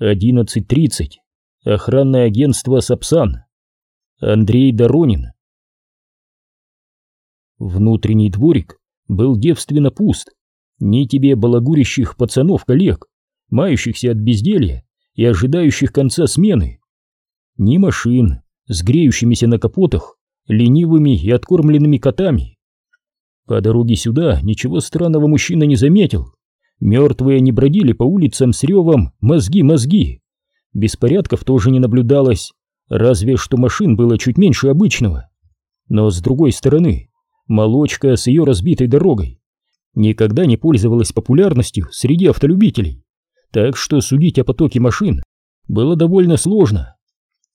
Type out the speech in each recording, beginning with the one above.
11.30. Охранное агентство «Сапсан». Андрей Доронин. Внутренний дворик был девственно пуст. Ни тебе балагурящих пацанов-коллег, мающихся от безделья и ожидающих конца смены. Ни машин с греющимися на капотах, ленивыми и откормленными котами. По дороге сюда ничего странного мужчина не заметил. Мертвые не бродили по улицам с ревом «мозги, мозги». Беспорядков тоже не наблюдалось, разве что машин было чуть меньше обычного. Но с другой стороны, молочка с ее разбитой дорогой никогда не пользовалась популярностью среди автолюбителей, так что судить о потоке машин было довольно сложно.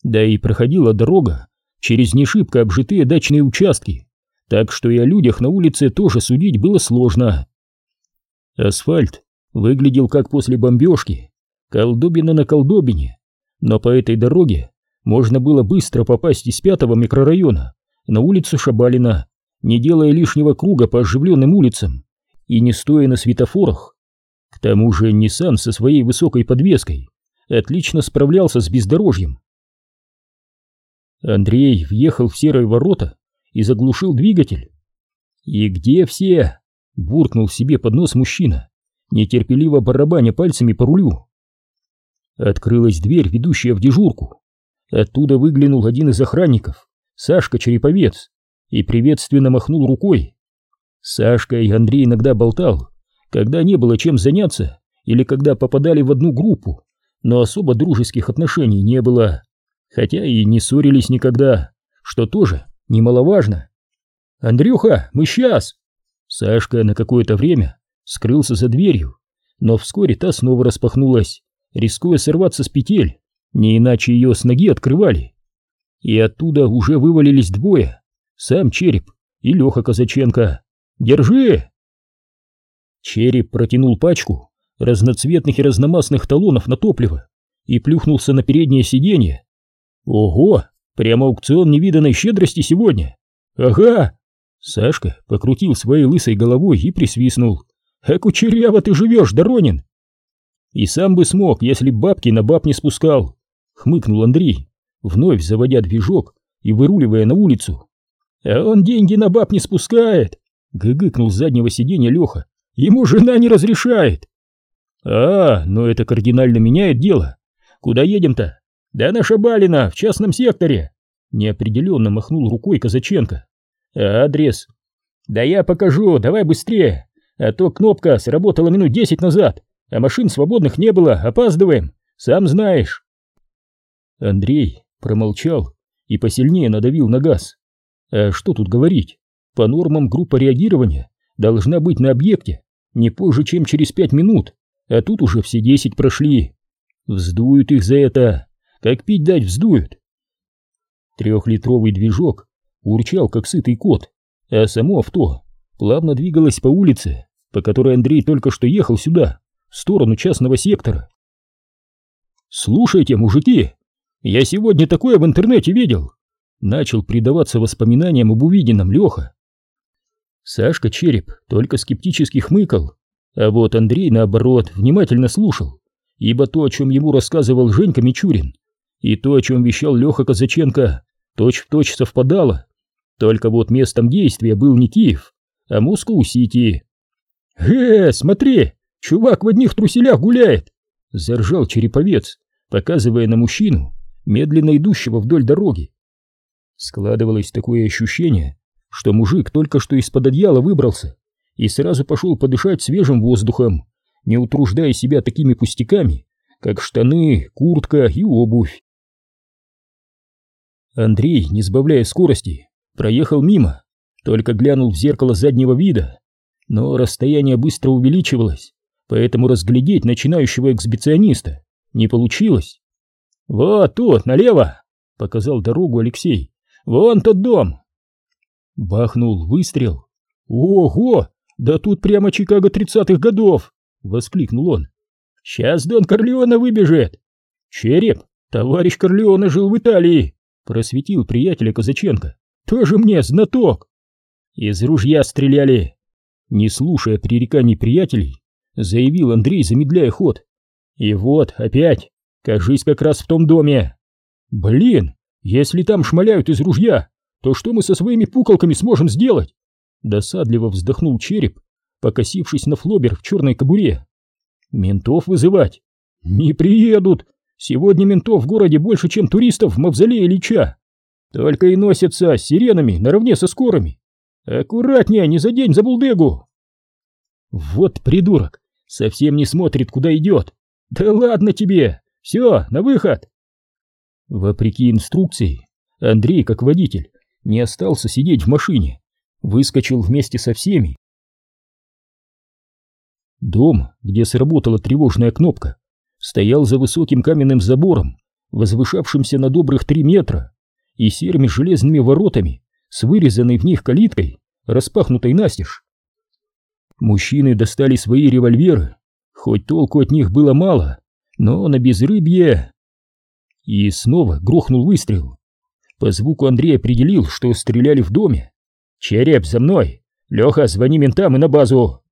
Да и проходила дорога через нешибко обжитые дачные участки, так что и о людях на улице тоже судить было сложно. Асфальт выглядел как после бомбежки, колдобина на колдобине, но по этой дороге можно было быстро попасть из пятого микрорайона на улицу Шабалина, не делая лишнего круга по оживленным улицам и не стоя на светофорах. К тому же Nissan со своей высокой подвеской отлично справлялся с бездорожьем. Андрей въехал в серые ворота и заглушил двигатель. «И где все?» Буркнул себе под нос мужчина, нетерпеливо барабаня пальцами по рулю. Открылась дверь, ведущая в дежурку. Оттуда выглянул один из охранников, Сашка Череповец, и приветственно махнул рукой. Сашка и Андрей иногда болтал, когда не было чем заняться или когда попадали в одну группу, но особо дружеских отношений не было, хотя и не ссорились никогда, что тоже немаловажно. «Андрюха, мы сейчас!» Сашка на какое-то время скрылся за дверью, но вскоре та снова распахнулась, рискуя сорваться с петель, не иначе ее с ноги открывали. И оттуда уже вывалились двое, сам Череп и Леха Казаченко. «Держи!» Череп протянул пачку разноцветных и разномастных талонов на топливо и плюхнулся на переднее сиденье. «Ого! Прямо аукцион невиданной щедрости сегодня!» «Ага!» Сашка покрутил своей лысой головой и присвистнул. «А кучеряво ты живешь, Доронин!» «И сам бы смог, если бабки на баб не спускал!» Хмыкнул Андрей, вновь заводя движок и выруливая на улицу. «А он деньги на баб не спускает!» Гыгыкнул с заднего сиденья Леха. «Ему жена не разрешает!» «А, но это кардинально меняет дело. Куда едем-то?» «Да на Шабалина, в частном секторе!» Неопределенно махнул рукой Казаченко. «Адрес?» «Да я покажу, давай быстрее, а то кнопка сработала минут десять назад, а машин свободных не было, опаздываем, сам знаешь». Андрей промолчал и посильнее надавил на газ. А что тут говорить? По нормам группа реагирования должна быть на объекте не позже, чем через пять минут, а тут уже все десять прошли. Вздуют их за это, как пить дать вздуют. Трехлитровый движок урчал, как сытый кот, а само авто плавно двигалось по улице, по которой Андрей только что ехал сюда, в сторону частного сектора. «Слушайте, мужики, я сегодня такое в интернете видел!» Начал предаваться воспоминаниям об увиденном Леха. Сашка Череп только скептически хмыкал, а вот Андрей, наоборот, внимательно слушал, ибо то, о чем ему рассказывал Женька Мичурин, и то, о чем вещал Леха Казаченко, точь-в-точь точь совпадало. Только вот местом действия был не Киев, а Москва-Сити. «Э, смотри, чувак в одних труселях гуляет!» — заржал череповец, показывая на мужчину, медленно идущего вдоль дороги. Складывалось такое ощущение, что мужик только что из-под одеяла выбрался и сразу пошел подышать свежим воздухом, не утруждая себя такими пустяками, как штаны, куртка и обувь. Андрей, не сбавляя скорости, проехал мимо, только глянул в зеркало заднего вида, но расстояние быстро увеличивалось, поэтому разглядеть начинающего эксбициониста не получилось. «Вот тут, налево!» — показал дорогу Алексей. «Вон тот дом!» Бахнул выстрел. «Ого! Да тут прямо Чикаго тридцатых годов!» — воскликнул он. «Сейчас Дон Корлеона выбежит!» «Череп! Товарищ Корлеона жил в Италии!» — просветил приятеля Казаченко. Тоже мне знаток. Из ружья стреляли. Не слушая пререканий приятелей, заявил Андрей, замедляя ход. И вот, опять. Кажись, как раз в том доме. Блин, если там шмаляют из ружья, то что мы со своими пуколками сможем сделать? Досадливо вздохнул череп, покосившись на флобер в черной кобуре. Ментов вызывать? Не приедут. Сегодня ментов в городе больше, чем туристов в мавзолее Ильича. Только и носятся с сиренами наравне со скорыми. Аккуратнее, не задень за булдегу. Вот придурок, совсем не смотрит, куда идет. Да ладно тебе, все, на выход. Вопреки инструкции, Андрей, как водитель, не остался сидеть в машине, выскочил вместе со всеми. Дом, где сработала тревожная кнопка, стоял за высоким каменным забором, возвышавшимся на добрых три метра, и серыми железными воротами с вырезанной в них калиткой, распахнутой настежь. Мужчины достали свои револьверы, хоть толку от них было мало, но на безрыбье... И снова грохнул выстрел. По звуку Андрей определил, что стреляли в доме. «Череп, за мной! Леха, звони ментам и на базу!»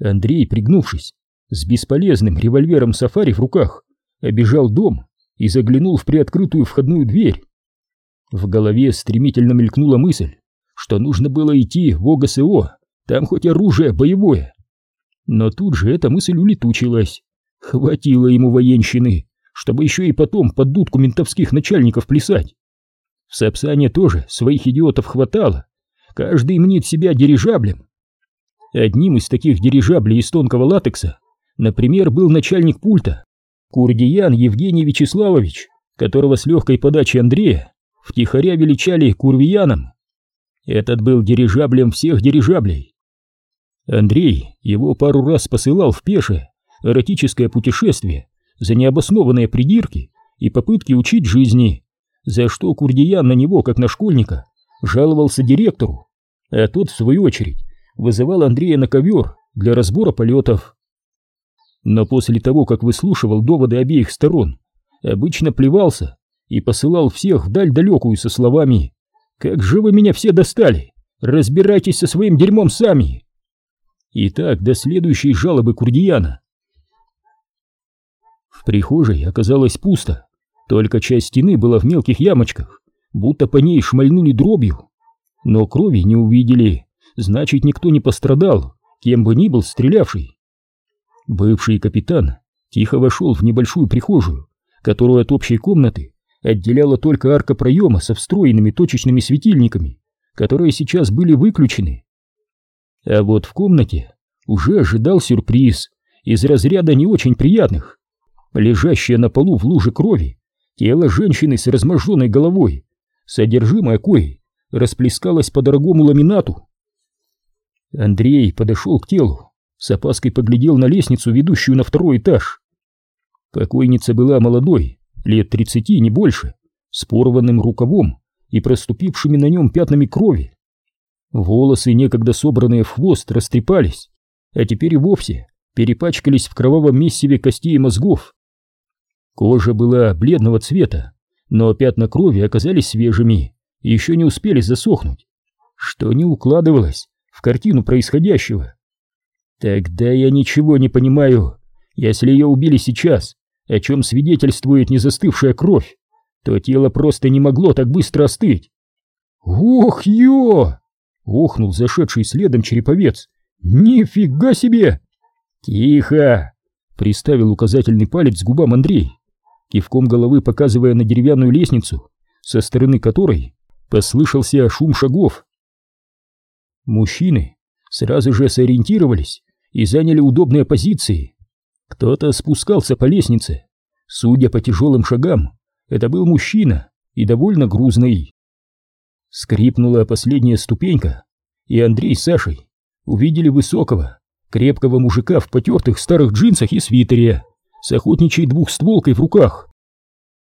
Андрей, пригнувшись, с бесполезным револьвером сафари в руках, обежал дом и заглянул в приоткрытую входную дверь. В голове стремительно мелькнула мысль, что нужно было идти в ОГСО, там хоть оружие боевое. Но тут же эта мысль улетучилась. Хватило ему военщины, чтобы еще и потом под дудку ментовских начальников плясать. В Сапсане тоже своих идиотов хватало. Каждый мнит себя дирижаблем. Одним из таких дирижаблей из тонкого латекса, например, был начальник пульта, Курдиян Евгений Вячеславович, которого с легкой подачи Андрея втихаря величали Курвияном. Этот был дирижаблем всех дирижаблей. Андрей его пару раз посылал в пешее эротическое путешествие за необоснованные придирки и попытки учить жизни, за что Курдиян на него, как на школьника, жаловался директору, а тот, в свою очередь, вызывал Андрея на ковер для разбора полетов. Но после того, как выслушивал доводы обеих сторон, обычно плевался и посылал всех вдаль далекую со словами «Как же вы меня все достали! Разбирайтесь со своим дерьмом сами!» И так до следующей жалобы Курдияна. В прихожей оказалось пусто, только часть стены была в мелких ямочках, будто по ней шмальнули дробью. Но крови не увидели, значит никто не пострадал, кем бы ни был стрелявший. Бывший капитан тихо вошел в небольшую прихожую, которую от общей комнаты отделяла только арка проема со встроенными точечными светильниками, которые сейчас были выключены. А вот в комнате уже ожидал сюрприз из разряда не очень приятных. Лежащее на полу в луже крови тело женщины с разможженной головой, содержимое коей расплескалось по дорогому ламинату. Андрей подошел к телу, с опаской поглядел на лестницу, ведущую на второй этаж. Покойница была молодой, лет тридцати, не больше, с порванным рукавом и проступившими на нем пятнами крови. Волосы, некогда собранные в хвост, растрепались, а теперь и вовсе перепачкались в кровавом месиве костей и мозгов. Кожа была бледного цвета, но пятна крови оказались свежими и еще не успели засохнуть, что не укладывалось в картину происходящего. Тогда я ничего не понимаю. Если ее убили сейчас, о чем свидетельствует незастывшая кровь, то тело просто не могло так быстро остыть. «Ох, ё!» — охнул зашедший следом череповец. «Нифига себе!» «Тихо!» — приставил указательный палец к губам Андрей, кивком головы показывая на деревянную лестницу, со стороны которой послышался шум шагов. Мужчины сразу же сориентировались и заняли удобные позиции. Кто-то спускался по лестнице. Судя по тяжелым шагам, это был мужчина и довольно грузный. Скрипнула последняя ступенька, и Андрей с Сашей увидели высокого, крепкого мужика в потертых старых джинсах и свитере с охотничьей двухстволкой в руках.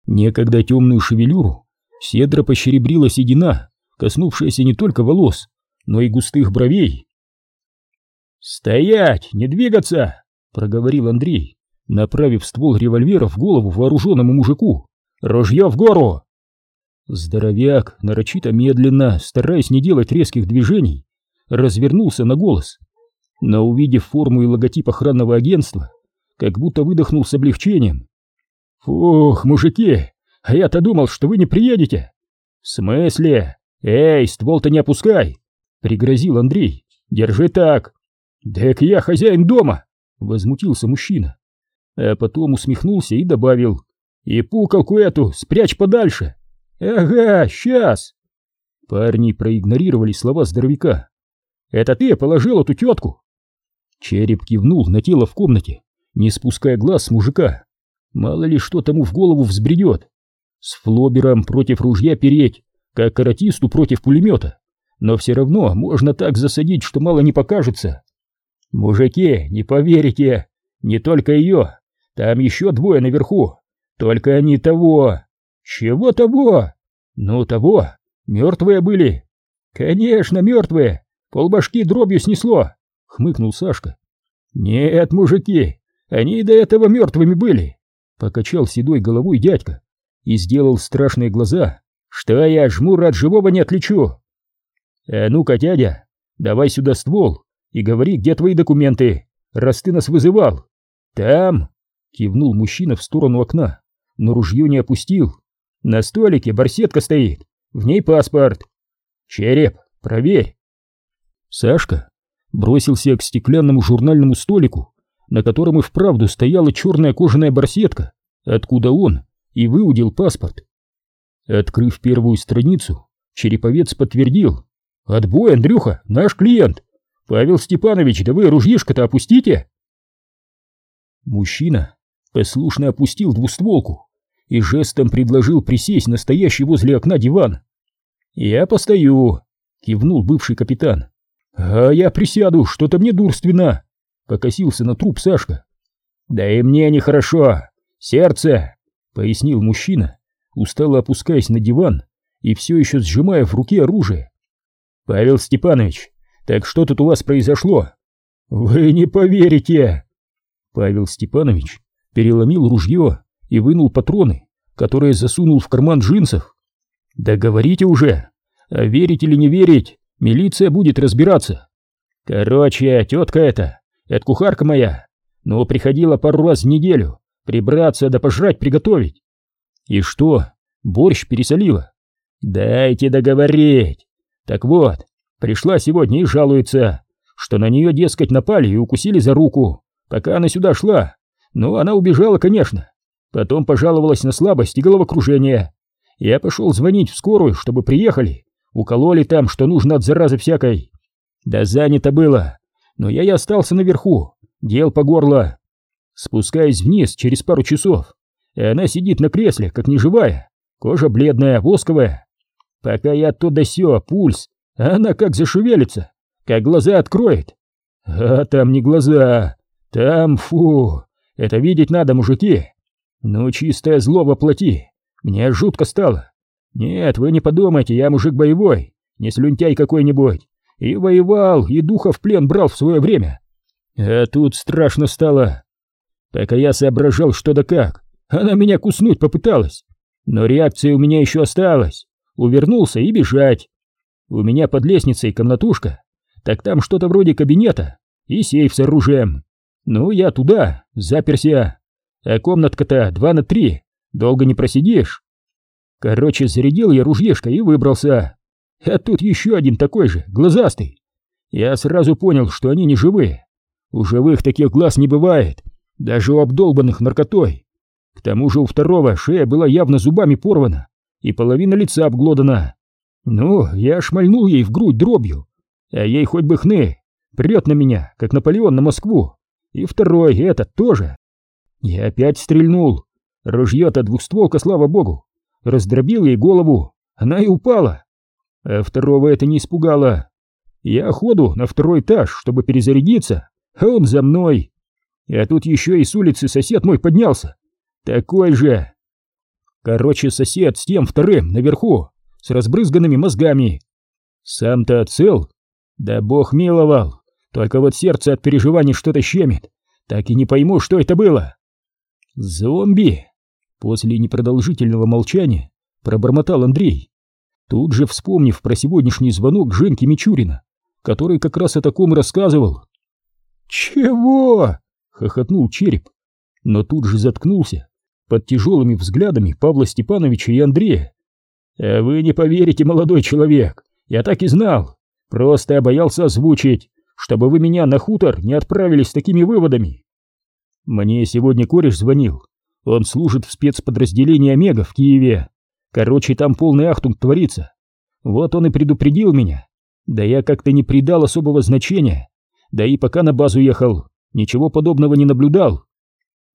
Некогда темную шевелюру седро пощеребрила седина, коснувшаяся не только волос, но и густых бровей. «Стоять! Не двигаться!» — проговорил Андрей, направив ствол револьвера в голову вооруженному мужику. «Ружье в гору!» Здоровяк, нарочито медленно, стараясь не делать резких движений, развернулся на голос, но, увидев форму и логотип охранного агентства, как будто выдохнул с облегчением. Фух, мужики, а я-то думал, что вы не приедете. В смысле? Эй, ствол-то не опускай, пригрозил Андрей. Держи так. Так я хозяин дома, возмутился мужчина. А потом усмехнулся и добавил. И пукалку эту спрячь подальше. Ага, сейчас. Парни проигнорировали слова здоровяка. Это ты положил эту тетку? Череп кивнул на тело в комнате, не спуская глаз с мужика. Мало ли что тому в голову взбредет. С флобером против ружья переть, как каратисту против пулемета. Но все равно можно так засадить, что мало не покажется. Мужики, не поверите, не только ее, там еще двое наверху. Только они того. Чего того? Ну того, мертвые были. Конечно, мертвые. Полбашки дробью снесло, хмыкнул Сашка. Нет, мужики, они до этого мертвыми были. Покачал седой головой дядька и сделал страшные глаза. Что я жмура от живого не отличу? А ну-ка, дядя, давай сюда ствол и говори, где твои документы, раз ты нас вызывал. Там, кивнул мужчина в сторону окна, но ружье не опустил. На столике барсетка стоит, в ней паспорт. Череп, проверь. Сашка бросился к стеклянному журнальному столику на котором и вправду стояла черная кожаная барсетка, откуда он и выудил паспорт. Открыв первую страницу, Череповец подтвердил. «Отбой, Андрюха, наш клиент! Павел Степанович, да вы ружьишко-то опустите!» Мужчина послушно опустил двустволку и жестом предложил присесть на стоящий возле окна диван. «Я постою», — кивнул бывший капитан. «А я присяду, что-то мне дурственно!» покосился на труп Сашка. «Да и мне нехорошо! Сердце!» — пояснил мужчина, устало опускаясь на диван и все еще сжимая в руке оружие. «Павел Степанович, так что тут у вас произошло?» «Вы не поверите!» Павел Степанович переломил ружье и вынул патроны, которые засунул в карман джинсов. «Да говорите уже! А верить или не верить, милиция будет разбираться!» «Короче, тетка эта это кухарка моя, но приходила пару раз в неделю, прибраться да пожрать приготовить. И что, борщ пересолила? Дайте договорить. Так вот, пришла сегодня и жалуется, что на нее, дескать, напали и укусили за руку, пока она сюда шла. Ну, она убежала, конечно. Потом пожаловалась на слабость и головокружение. Я пошел звонить в скорую, чтобы приехали. Укололи там, что нужно от заразы всякой. Да занято было но я и остался наверху, дел по горло. Спускаясь вниз через пару часов, и она сидит на кресле, как неживая, кожа бледная, восковая. Пока я то да сё, пульс, она как зашевелится, как глаза откроет. А там не глаза, там, фу, это видеть надо, мужики. Ну, чистое зло воплоти, мне жутко стало. Нет, вы не подумайте, я мужик боевой, не слюнтяй какой-нибудь. И воевал, и духа в плен брал в свое время. А тут страшно стало. Пока я соображал, что да как, она меня куснуть попыталась. Но реакция у меня еще осталась. Увернулся и бежать. У меня под лестницей комнатушка, так там что-то вроде кабинета и сейф с оружием. Ну, я туда, заперся. А комнатка-то два на три, долго не просидишь. Короче, зарядил я ружьешко и выбрался. А тут еще один такой же, глазастый. Я сразу понял, что они не живые. У живых таких глаз не бывает, даже у обдолбанных наркотой. К тому же у второго шея была явно зубами порвана, и половина лица обглодана. Ну, я шмальнул ей в грудь дробью, а ей хоть бы хны, прет на меня, как Наполеон на Москву. И второй, этот тоже. Я опять стрельнул. Ружье-то двухстволка, слава богу. Раздробил ей голову, она и упала. А второго это не испугало. Я ходу на второй этаж, чтобы перезарядиться, а он за мной. А тут еще и с улицы сосед мой поднялся. Такой же. Короче, сосед с тем вторым наверху, с разбрызганными мозгами. Сам-то цел? Да бог миловал. Только вот сердце от переживаний что-то щемит. Так и не пойму, что это было. Зомби? После непродолжительного молчания пробормотал Андрей тут же вспомнив про сегодняшний звонок Женьки Мичурина, который как раз о таком рассказывал. «Чего?» — хохотнул череп, но тут же заткнулся, под тяжелыми взглядами Павла Степановича и Андрея. «А вы не поверите, молодой человек, я так и знал, просто я боялся озвучить, чтобы вы меня на хутор не отправили с такими выводами. Мне сегодня кореш звонил, он служит в спецподразделении Омега в Киеве. Короче, там полный ахтунг творится. Вот он и предупредил меня. Да я как-то не придал особого значения. Да и пока на базу ехал, ничего подобного не наблюдал.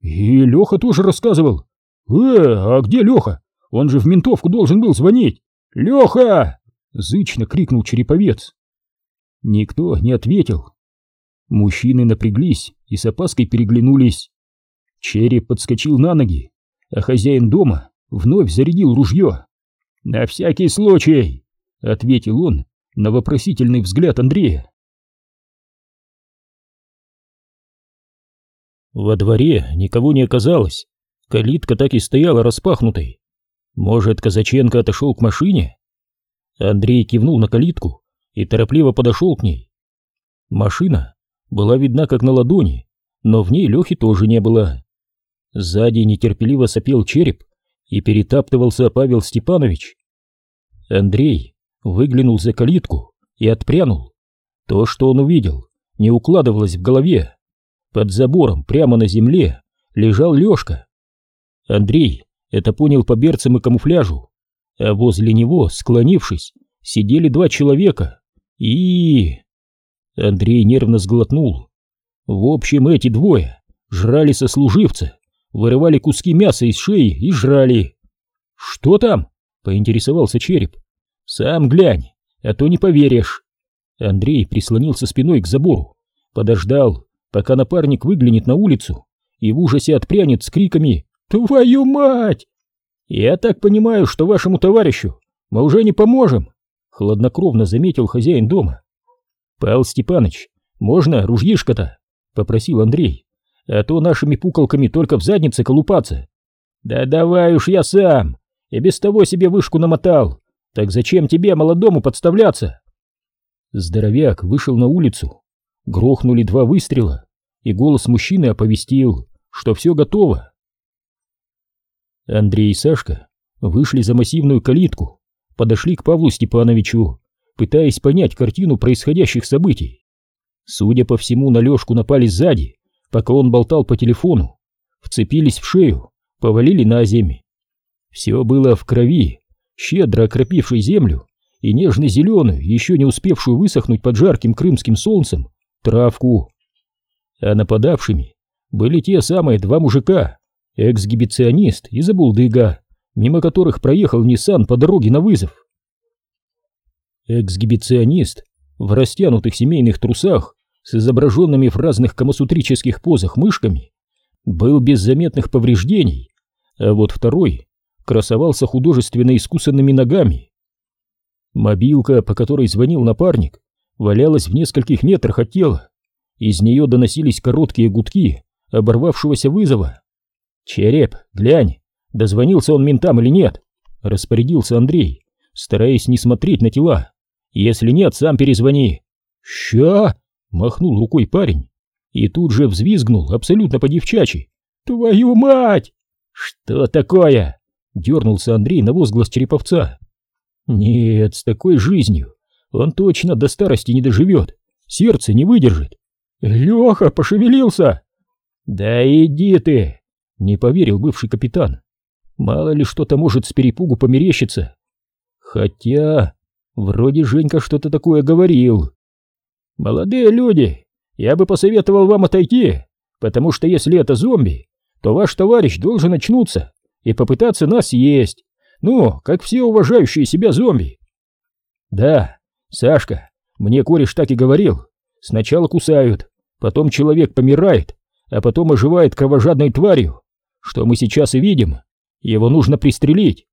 И Леха тоже рассказывал. «Э, а где Леха? Он же в ментовку должен был звонить! Леха!» Зычно крикнул Череповец. Никто не ответил. Мужчины напряглись и с опаской переглянулись. Череп подскочил на ноги, а хозяин дома вновь зарядил ружье. «На всякий случай!» — ответил он на вопросительный взгляд Андрея. Во дворе никого не оказалось. Калитка так и стояла распахнутой. Может, Казаченко отошел к машине? Андрей кивнул на калитку и торопливо подошел к ней. Машина была видна как на ладони, но в ней Лехи тоже не было. Сзади нетерпеливо сопел череп и перетаптывался Павел Степанович. Андрей выглянул за калитку и отпрянул. То, что он увидел, не укладывалось в голове. Под забором, прямо на земле, лежал Лешка. Андрей это понял по берцам и камуфляжу, а возле него, склонившись, сидели два человека. И... Андрей нервно сглотнул. В общем, эти двое жрали сослуживца, вырывали куски мяса из шеи и жрали. «Что там?» — поинтересовался череп. «Сам глянь, а то не поверишь». Андрей прислонился спиной к забору, подождал, пока напарник выглянет на улицу и в ужасе отпрянет с криками «Твою мать!» «Я так понимаю, что вашему товарищу мы уже не поможем», — хладнокровно заметил хозяин дома. «Павел Степаныч, можно ружьишко-то?» — попросил Андрей. «А то нашими пуколками только в заднице колупаться». «Да давай уж я сам, я без того себе вышку намотал. Так зачем тебе, молодому, подставляться?» Здоровяк вышел на улицу. Грохнули два выстрела, и голос мужчины оповестил, что все готово. Андрей и Сашка вышли за массивную калитку, подошли к Павлу Степановичу, пытаясь понять картину происходящих событий. Судя по всему, на Лешку напали сзади, пока он болтал по телефону, вцепились в шею, повалили на землю. Все было в крови, щедро окропившей землю и нежно-зеленую, еще не успевшую высохнуть под жарким крымским солнцем, травку. А нападавшими были те самые два мужика, эксгибиционист и забулдыга, мимо которых проехал Ниссан по дороге на вызов. Эксгибиционист в растянутых семейных трусах с изображенными в разных камасутрических позах мышками был без заметных повреждений, а вот второй красовался художественно искусанными ногами. Мобилка, по которой звонил напарник, валялась в нескольких метрах от тела. Из нее доносились короткие гудки оборвавшегося вызова. «Череп, глянь, дозвонился он ментам или нет?» — распорядился Андрей, стараясь не смотреть на тела. «Если нет, сам перезвони». «Ща!» — махнул рукой парень и тут же взвизгнул абсолютно по-девчачьи. «Твою мать!» «Что такое?» — дернулся Андрей на возглас Череповца. «Нет, с такой жизнью он точно до старости не доживет, сердце не выдержит». «Леха, пошевелился!» «Да иди ты!» Не поверил бывший капитан. Мало ли что-то может с перепугу померещиться. Хотя, вроде Женька что-то такое говорил. Молодые люди, я бы посоветовал вам отойти, потому что если это зомби, то ваш товарищ должен очнуться и попытаться нас съесть. Ну, как все уважающие себя зомби. Да, Сашка, мне кореш так и говорил. Сначала кусают, потом человек помирает, а потом оживает кровожадной тварью, что мы сейчас и видим. Его нужно пристрелить.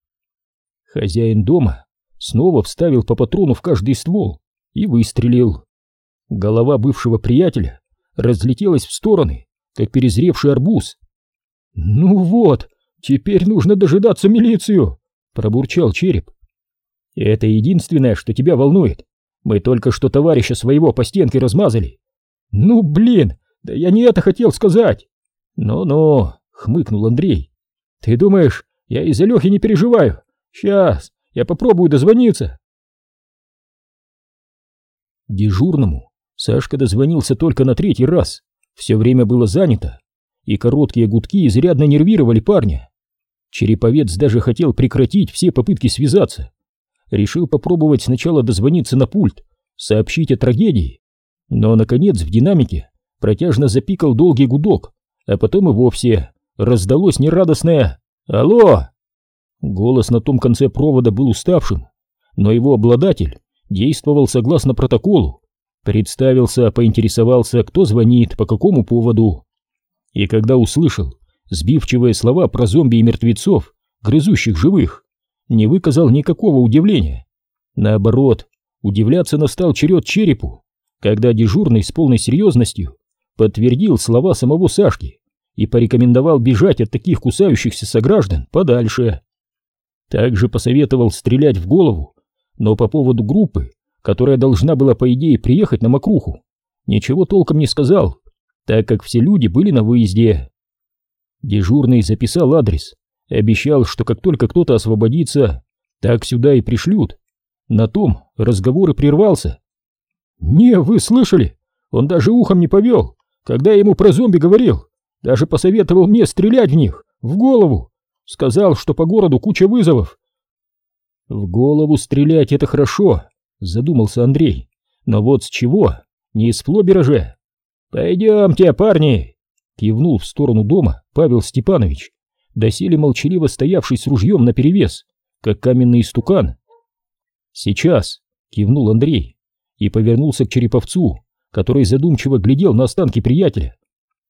Хозяин дома снова вставил по патрону в каждый ствол и выстрелил. Голова бывшего приятеля разлетелась в стороны, как перезревший арбуз. «Ну вот, теперь нужно дожидаться милицию!» — пробурчал череп. «Это единственное, что тебя волнует. Мы только что товарища своего по стенке размазали». «Ну, блин, да я не это хотел сказать!» «Ну-ну, хмыкнул Андрей. Ты думаешь, я из-за Лехи не переживаю? Сейчас, я попробую дозвониться. Дежурному Сашка дозвонился только на третий раз. Все время было занято, и короткие гудки изрядно нервировали парня. Череповец даже хотел прекратить все попытки связаться. Решил попробовать сначала дозвониться на пульт, сообщить о трагедии. Но, наконец, в динамике протяжно запикал долгий гудок, а потом и вовсе раздалось нерадостное «Алло!». Голос на том конце провода был уставшим, но его обладатель действовал согласно протоколу, представился, поинтересовался, кто звонит, по какому поводу. И когда услышал сбивчивые слова про зомби и мертвецов, грызущих живых, не выказал никакого удивления. Наоборот, удивляться настал черед черепу, когда дежурный с полной серьезностью подтвердил слова самого Сашки и порекомендовал бежать от таких кусающихся сограждан подальше. Также посоветовал стрелять в голову, но по поводу группы, которая должна была по идее приехать на Мокруху, ничего толком не сказал, так как все люди были на выезде. Дежурный записал адрес, обещал, что как только кто-то освободится, так сюда и пришлют. На том разговор и прервался. «Не, вы слышали? Он даже ухом не повел, когда я ему про зомби говорил. Даже посоветовал мне стрелять в них, в голову. Сказал, что по городу куча вызовов. В голову стрелять это хорошо, задумался Андрей. Но вот с чего? Не из флобера же. Пойдемте, парни! Кивнул в сторону дома Павел Степанович, доселе молчаливо стоявший с ружьем наперевес, как каменный истукан. Сейчас, кивнул Андрей и повернулся к Череповцу, который задумчиво глядел на останки приятеля.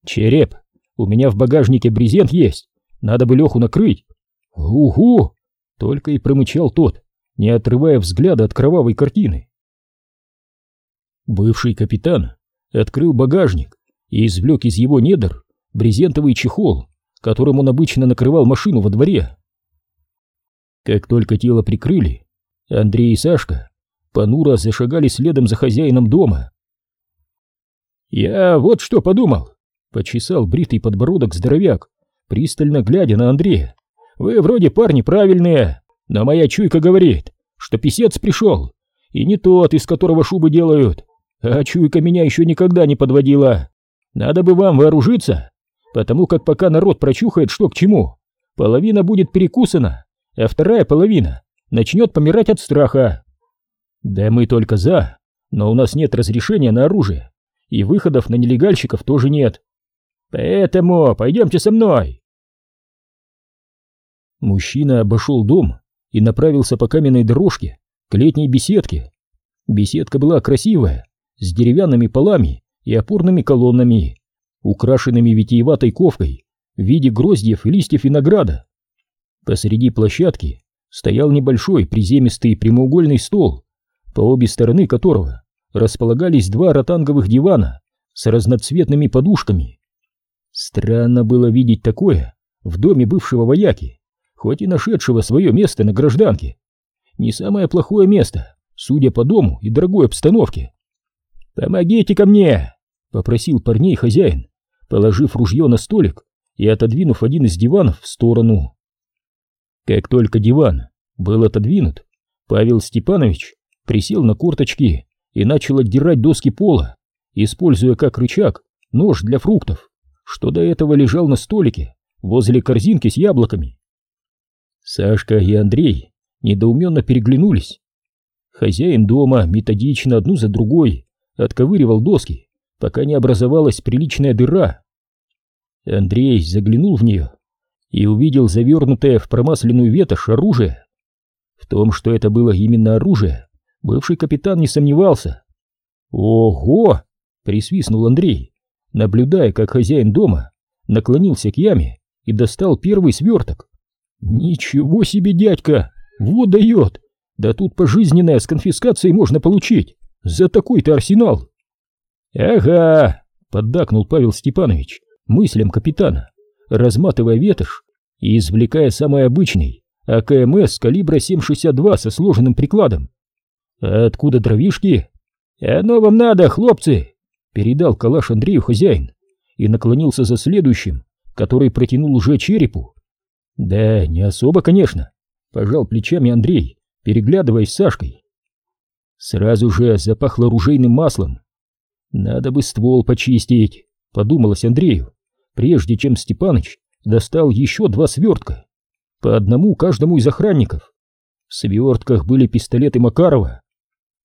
Череп, у меня в багажнике брезент есть. Надо бы Леху накрыть. Угу! Только и промычал тот, не отрывая взгляда от кровавой картины. Бывший капитан открыл багажник и извлек из его недр брезентовый чехол, которым он обычно накрывал машину во дворе. Как только тело прикрыли, Андрей и Сашка понуро зашагали следом за хозяином дома. «Я вот что подумал», Почесал бритый подбородок здоровяк, пристально глядя на Андрея. «Вы вроде парни правильные, но моя чуйка говорит, что писец пришел, и не тот, из которого шубы делают. А чуйка меня еще никогда не подводила. Надо бы вам вооружиться, потому как пока народ прочухает, что к чему, половина будет перекусана, а вторая половина начнет помирать от страха. Да мы только за, но у нас нет разрешения на оружие, и выходов на нелегальщиков тоже нет. Поэтому пойдемте со мной. Мужчина обошел дом и направился по каменной дорожке к летней беседке. Беседка была красивая, с деревянными полами и опорными колоннами, украшенными витиеватой ковкой в виде гроздьев и листьев винограда. Посреди площадки стоял небольшой приземистый прямоугольный стол, по обе стороны которого располагались два ротанговых дивана с разноцветными подушками. Странно было видеть такое в доме бывшего вояки, хоть и нашедшего свое место на гражданке. Не самое плохое место, судя по дому и дорогой обстановке. «Помогите ко мне!» — попросил парней хозяин, положив ружье на столик и отодвинув один из диванов в сторону. Как только диван был отодвинут, Павел Степанович присел на корточки и начал отдирать доски пола, используя как рычаг нож для фруктов что до этого лежал на столике возле корзинки с яблоками. Сашка и Андрей недоуменно переглянулись. Хозяин дома методично одну за другой отковыривал доски, пока не образовалась приличная дыра. Андрей заглянул в нее и увидел завернутое в промасленную ветошь оружие. В том, что это было именно оружие, бывший капитан не сомневался. «Ого!» — присвистнул Андрей наблюдая, как хозяин дома наклонился к яме и достал первый сверток. «Ничего себе, дядька! Вот дает! Да тут пожизненное с конфискацией можно получить! За такой-то арсенал!» «Ага!» — поддакнул Павел Степанович мыслям капитана, разматывая ветошь и извлекая самый обычный АКМС калибра 7,62 со сложенным прикладом. «А откуда дровишки?» «Оно вам надо, хлопцы!» Передал калаш Андрею хозяин и наклонился за следующим, который протянул уже черепу. Да, не особо, конечно, пожал плечами Андрей, переглядываясь с Сашкой. Сразу же запахло ружейным маслом. Надо бы ствол почистить, подумалось Андрею, прежде чем Степаныч достал еще два свертка, по одному каждому из охранников. В свертках были пистолеты Макарова.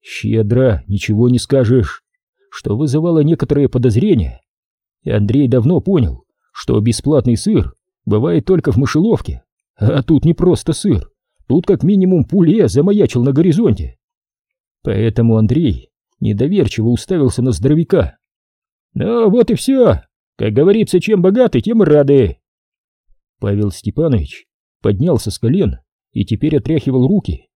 Щедро, ничего не скажешь, что вызывало некоторые подозрения. И Андрей давно понял, что бесплатный сыр бывает только в мышеловке, а тут не просто сыр, тут как минимум пуле замаячил на горизонте. Поэтому Андрей недоверчиво уставился на здоровяка. «Ну вот и все, как говорится, чем богаты, тем и рады». Павел Степанович поднялся с колен и теперь отряхивал руки.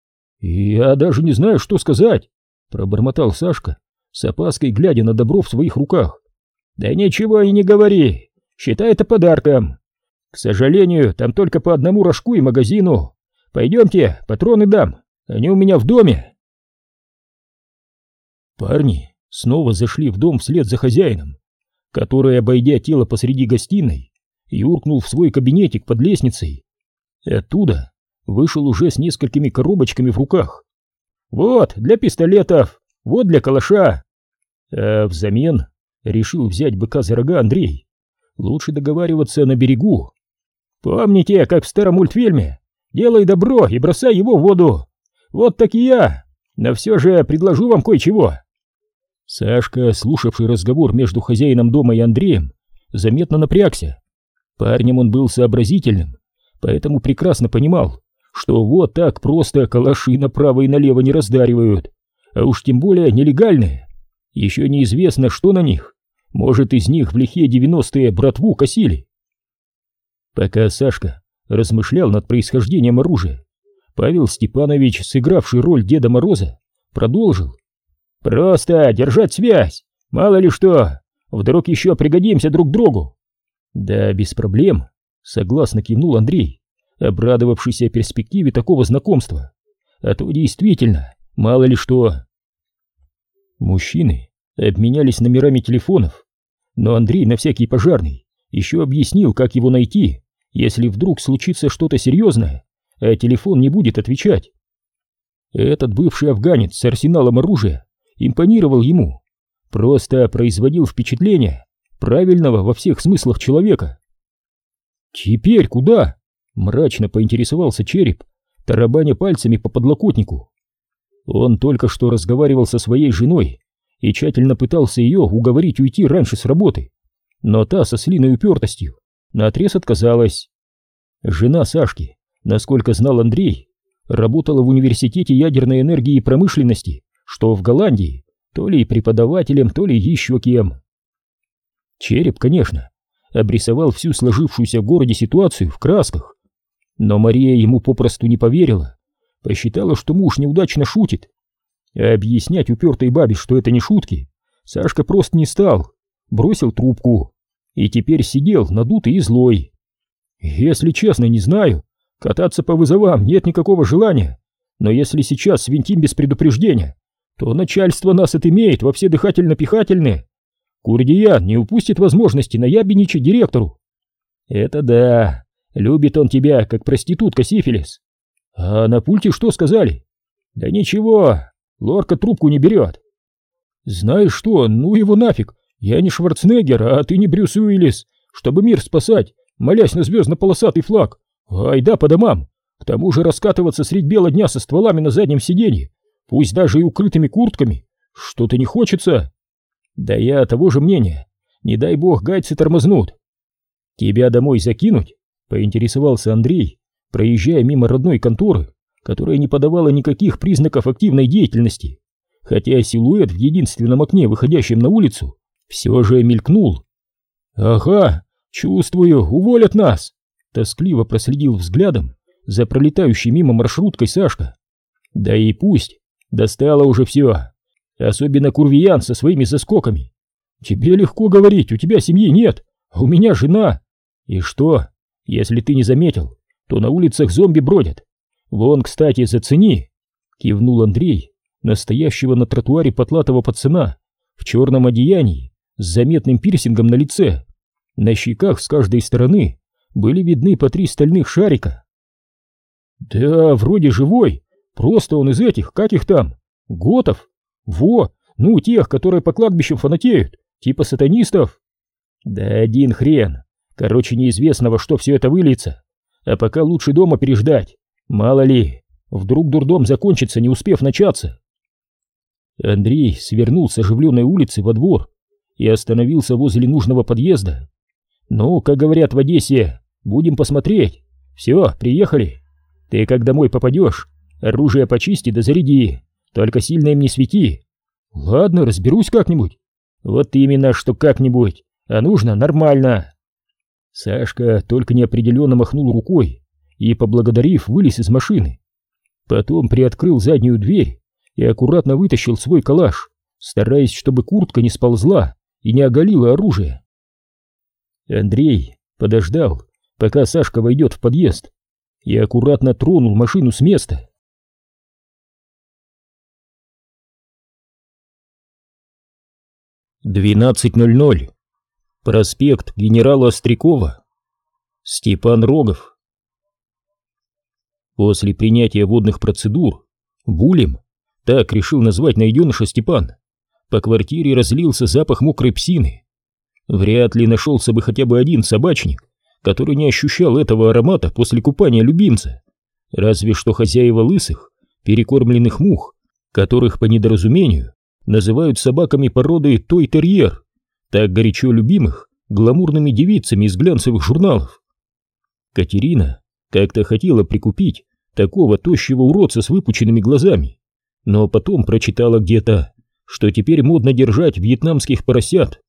«Я даже не знаю, что сказать», — пробормотал Сашка, с опаской глядя на добро в своих руках. «Да ничего и не говори, считай это подарком. К сожалению, там только по одному рожку и магазину. Пойдемте, патроны дам, они у меня в доме». Парни снова зашли в дом вслед за хозяином, который, обойдя тело посреди гостиной, юркнул в свой кабинетик под лестницей. И оттуда вышел уже с несколькими коробочками в руках. «Вот, для пистолетов, вот для калаша». А взамен решил взять быка за рога Андрей. Лучше договариваться на берегу. «Помните, как в старом мультфильме? Делай добро и бросай его в воду. Вот так и я. Но все же предложу вам кое-чего». Сашка, слушавший разговор между хозяином дома и Андреем, заметно напрягся. Парнем он был сообразительным, поэтому прекрасно понимал, что вот так просто калаши направо и налево не раздаривают, а уж тем более нелегальные. Еще неизвестно, что на них. Может, из них в лихие девяностые братву косили. Пока Сашка размышлял над происхождением оружия, Павел Степанович, сыгравший роль Деда Мороза, продолжил. Просто держать связь, мало ли что, вдруг еще пригодимся друг другу. Да, без проблем, согласно кивнул Андрей, обрадовавшийся перспективе такого знакомства. А то действительно, мало ли что. Мужчины обменялись номерами телефонов, но Андрей на всякий пожарный еще объяснил, как его найти, если вдруг случится что-то серьезное, а телефон не будет отвечать. Этот бывший афганец с арсеналом оружия импонировал ему, просто производил впечатление правильного во всех смыслах человека. «Теперь куда?» — мрачно поинтересовался череп, тарабаня пальцами по подлокотнику. Он только что разговаривал со своей женой и тщательно пытался ее уговорить уйти раньше с работы, но та со слиной упертостью наотрез отказалась. Жена Сашки, насколько знал Андрей, работала в университете ядерной энергии и промышленности что в Голландии то ли преподавателем, то ли еще кем. Череп, конечно, обрисовал всю сложившуюся в городе ситуацию в красках, но Мария ему попросту не поверила, посчитала, что муж неудачно шутит. А объяснять упертой бабе, что это не шутки, Сашка просто не стал, бросил трубку и теперь сидел надутый и злой. Если честно, не знаю, кататься по вызовам нет никакого желания, но если сейчас свинтим без предупреждения, то начальство нас отымеет во все дыхательно-пихательные. Курдиян не упустит возможности наябеничать директору. Это да, любит он тебя, как проститутка сифилис. А на пульте что сказали? Да ничего, лорка трубку не берет. Знаешь что, ну его нафиг, я не Шварценеггер, а ты не Брюс Уиллис, чтобы мир спасать, молясь на звездно-полосатый флаг. Ай да по домам, к тому же раскатываться средь бела дня со стволами на заднем сиденье пусть даже и укрытыми куртками, что-то не хочется. Да я того же мнения, не дай бог гайцы тормознут. Тебя домой закинуть? Поинтересовался Андрей, проезжая мимо родной конторы, которая не подавала никаких признаков активной деятельности, хотя силуэт в единственном окне, выходящем на улицу, все же мелькнул. «Ага, чувствую, уволят нас!» Тоскливо проследил взглядом за пролетающей мимо маршруткой Сашка. «Да и пусть, Достало уже все. Особенно Курвиян со своими заскоками. Тебе легко говорить, у тебя семьи нет, а у меня жена. И что, если ты не заметил, то на улицах зомби бродят. Вон, кстати, зацени. Кивнул Андрей, настоящего на тротуаре потлатого пацана, в черном одеянии, с заметным пирсингом на лице. На щеках с каждой стороны были видны по три стальных шарика. Да, вроде живой, просто он из этих, как их там, готов. Во, ну тех, которые по кладбищам фанатеют, типа сатанистов. Да один хрен. Короче, неизвестно, во что все это выльется. А пока лучше дома переждать. Мало ли, вдруг дурдом закончится, не успев начаться. Андрей свернул с оживленной улицы во двор и остановился возле нужного подъезда. Ну, как говорят в Одессе, будем посмотреть. Все, приехали. Ты как домой попадешь, оружие почисти да заряди, только сильно им не свети. Ладно, разберусь как-нибудь. Вот именно, что как-нибудь, а нужно нормально. Сашка только неопределенно махнул рукой и, поблагодарив, вылез из машины. Потом приоткрыл заднюю дверь и аккуратно вытащил свой калаш, стараясь, чтобы куртка не сползла и не оголила оружие. Андрей подождал, пока Сашка войдет в подъезд, и аккуратно тронул машину с места. Двенадцать ноль ноль. Проспект генерала Острякова. Степан Рогов. После принятия водных процедур Булем, так решил назвать найденыша Степан, по квартире разлился запах мокрой псины. Вряд ли нашелся бы хотя бы один собачник, который не ощущал этого аромата после купания любимца. Разве что хозяева лысых, перекормленных мух, которых по недоразумению называют собаками породы той-терьер, так горячо любимых гламурными девицами из глянцевых журналов. Катерина как-то хотела прикупить такого тощего уродца с выпученными глазами, но потом прочитала где-то, что теперь модно держать вьетнамских поросят.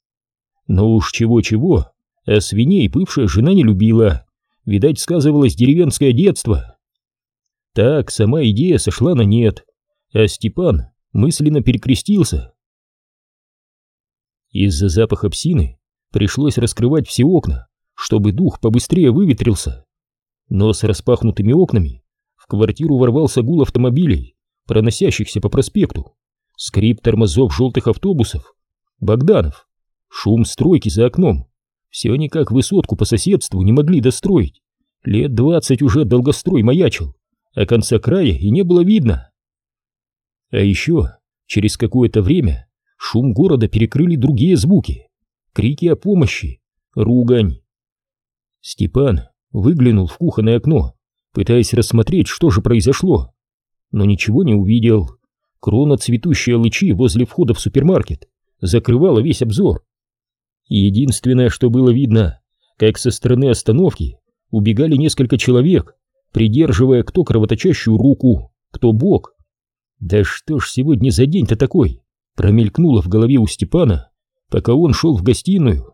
Но уж чего-чего, а свиней бывшая жена не любила, видать, сказывалось деревенское детство. Так сама идея сошла на нет, а Степан мысленно перекрестился. Из-за запаха псины пришлось раскрывать все окна, чтобы дух побыстрее выветрился. Но с распахнутыми окнами квартиру ворвался гул автомобилей, проносящихся по проспекту, скрип тормозов желтых автобусов, Богданов, шум стройки за окном. Все никак высотку по соседству не могли достроить. Лет двадцать уже долгострой маячил, а конца края и не было видно. А еще через какое-то время Шум города перекрыли другие звуки. Крики о помощи, ругань. Степан выглянул в кухонное окно, пытаясь рассмотреть, что же произошло. Но ничего не увидел. Крона цветущей лычи возле входа в супермаркет закрывала весь обзор. Единственное, что было видно, как со стороны остановки убегали несколько человек, придерживая кто кровоточащую руку, кто бок. Да что ж сегодня за день-то такой? промелькнуло в голове у Степана, пока он шел в гостиную.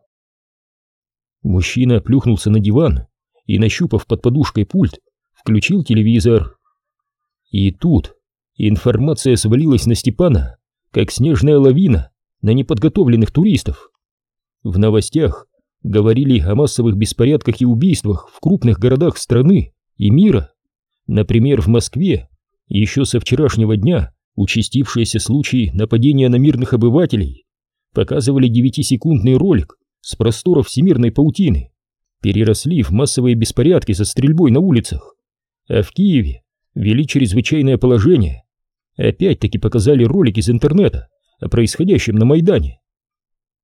Мужчина плюхнулся на диван и, нащупав под подушкой пульт, включил телевизор. И тут информация свалилась на Степана, как снежная лавина на неподготовленных туристов. В новостях говорили о массовых беспорядках и убийствах в крупных городах страны и мира. Например, в Москве еще со вчерашнего дня Участившиеся случаи нападения на мирных обывателей показывали девятисекундный ролик с просторов всемирной паутины, переросли в массовые беспорядки со стрельбой на улицах. А в Киеве ввели чрезвычайное положение. Опять-таки показали ролик из интернета о происходящем на Майдане.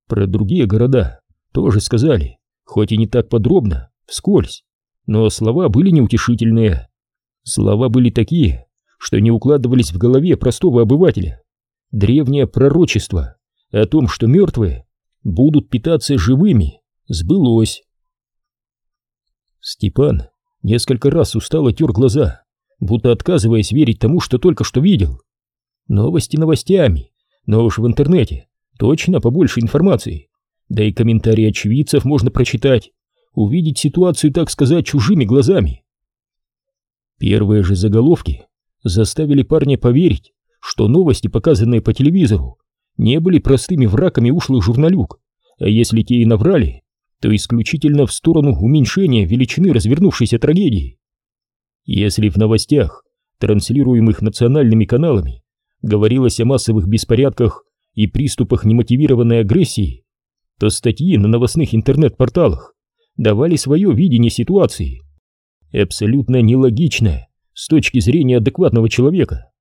Про другие города тоже сказали, хоть и не так подробно, вскользь, но слова были неутешительные. Слова были такие, что не укладывались в голове простого обывателя. Древнее пророчество о том, что мертвые будут питаться живыми, сбылось. Степан несколько раз устало тер глаза, будто отказываясь верить тому, что только что видел. Новости новостями, но уж в интернете точно побольше информации. Да и комментарии очевидцев можно прочитать, увидеть ситуацию, так сказать, чужими глазами. Первые же заголовки заставили парня поверить, что новости, показанные по телевизору, не были простыми врагами ушлых журналюк, а если те и наврали, то исключительно в сторону уменьшения величины развернувшейся трагедии. Если в новостях, транслируемых национальными каналами, говорилось о массовых беспорядках и приступах немотивированной агрессии, то статьи на новостных интернет-порталах давали свое видение ситуации. Абсолютно нелогичное с точки зрения адекватного человека.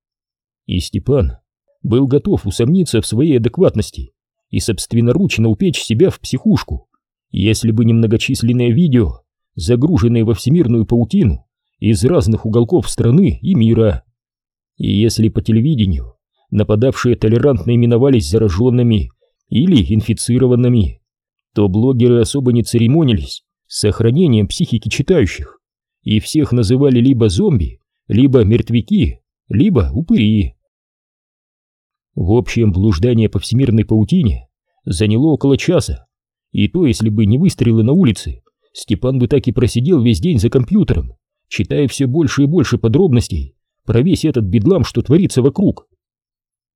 И Степан был готов усомниться в своей адекватности и собственноручно упечь себя в психушку, если бы не многочисленные видео, загруженные во всемирную паутину из разных уголков страны и мира. И если по телевидению нападавшие толерантно именовались зараженными или инфицированными, то блогеры особо не церемонились с сохранением психики читающих и всех называли либо зомби, либо мертвяки, либо упыри. В общем, блуждание по всемирной паутине заняло около часа, и то, если бы не выстрелы на улице, Степан бы так и просидел весь день за компьютером, читая все больше и больше подробностей про весь этот бедлам, что творится вокруг.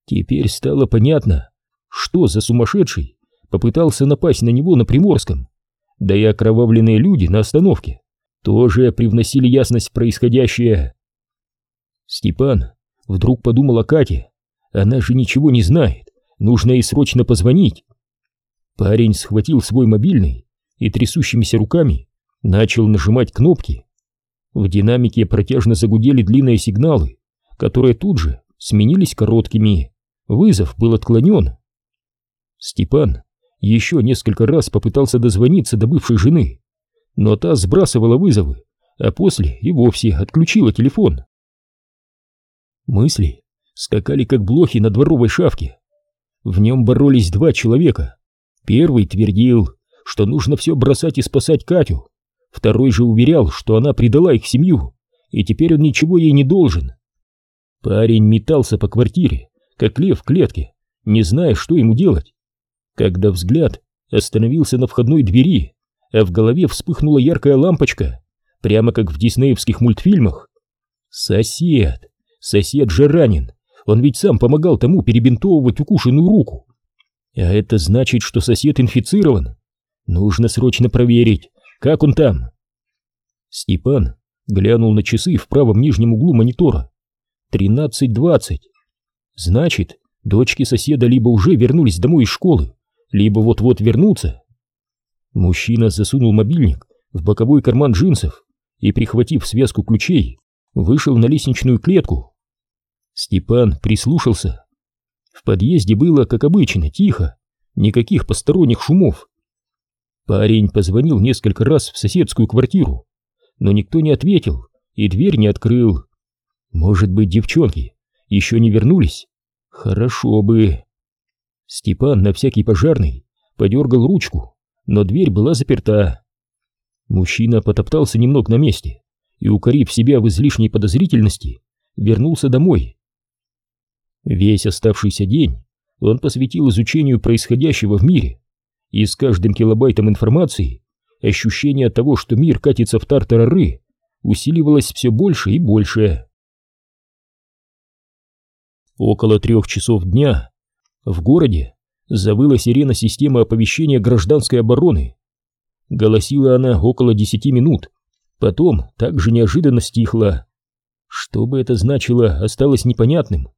Теперь стало понятно, что за сумасшедший попытался напасть на него на Приморском, да и окровавленные люди на остановке тоже привносили ясность в происходящее. Степан вдруг подумал о Кате, она же ничего не знает, нужно ей срочно позвонить. Парень схватил свой мобильный и трясущимися руками начал нажимать кнопки. В динамике протяжно загудели длинные сигналы, которые тут же сменились короткими. Вызов был отклонен. Степан еще несколько раз попытался дозвониться до бывшей жены, но та сбрасывала вызовы, а после и вовсе отключила телефон. Мысли скакали как блохи на дворовой шавке. В нем боролись два человека. Первый твердил, что нужно все бросать и спасать Катю. Второй же уверял, что она предала их семью, и теперь он ничего ей не должен. Парень метался по квартире, как лев в клетке, не зная, что ему делать. Когда взгляд остановился на входной двери, а в голове вспыхнула яркая лампочка, прямо как в диснеевских мультфильмах. Сосед, сосед же ранен, он ведь сам помогал тому перебинтовывать укушенную руку. А это значит, что сосед инфицирован. Нужно срочно проверить, как он там. Степан глянул на часы в правом нижнем углу монитора. Тринадцать двадцать. Значит, дочки соседа либо уже вернулись домой из школы, либо вот-вот вернутся. Мужчина засунул мобильник в боковой карман джинсов и, прихватив связку ключей, вышел на лестничную клетку. Степан прислушался. В подъезде было, как обычно, тихо, никаких посторонних шумов. Парень позвонил несколько раз в соседскую квартиру, но никто не ответил и дверь не открыл. Может быть, девчонки еще не вернулись? Хорошо бы. Степан на всякий пожарный подергал ручку, но дверь была заперта. Мужчина потоптался немного на месте и, укорив себя в излишней подозрительности, вернулся домой. Весь оставшийся день он посвятил изучению происходящего в мире, и с каждым килобайтом информации ощущение того, что мир катится в тартарары, усиливалось все больше и больше. Около трех часов дня в городе завыла сирена системы оповещения гражданской обороны. Голосила она около десяти минут, потом также неожиданно стихла. Что бы это значило, осталось непонятным.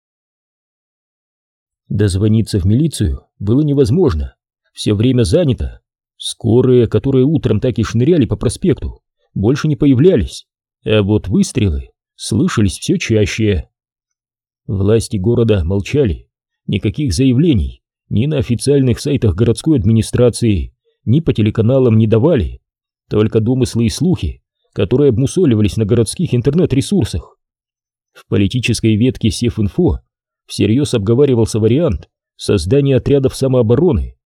Дозвониться в милицию было невозможно, все время занято. Скорые, которые утром так и шныряли по проспекту, больше не появлялись, а вот выстрелы слышались все чаще. Власти города молчали, никаких заявлений ни на официальных сайтах городской администрации, ни по телеканалам не давали, только домыслы и слухи, которые обмусоливались на городских интернет-ресурсах. В политической ветке Севинфо всерьез обговаривался вариант создания отрядов самообороны.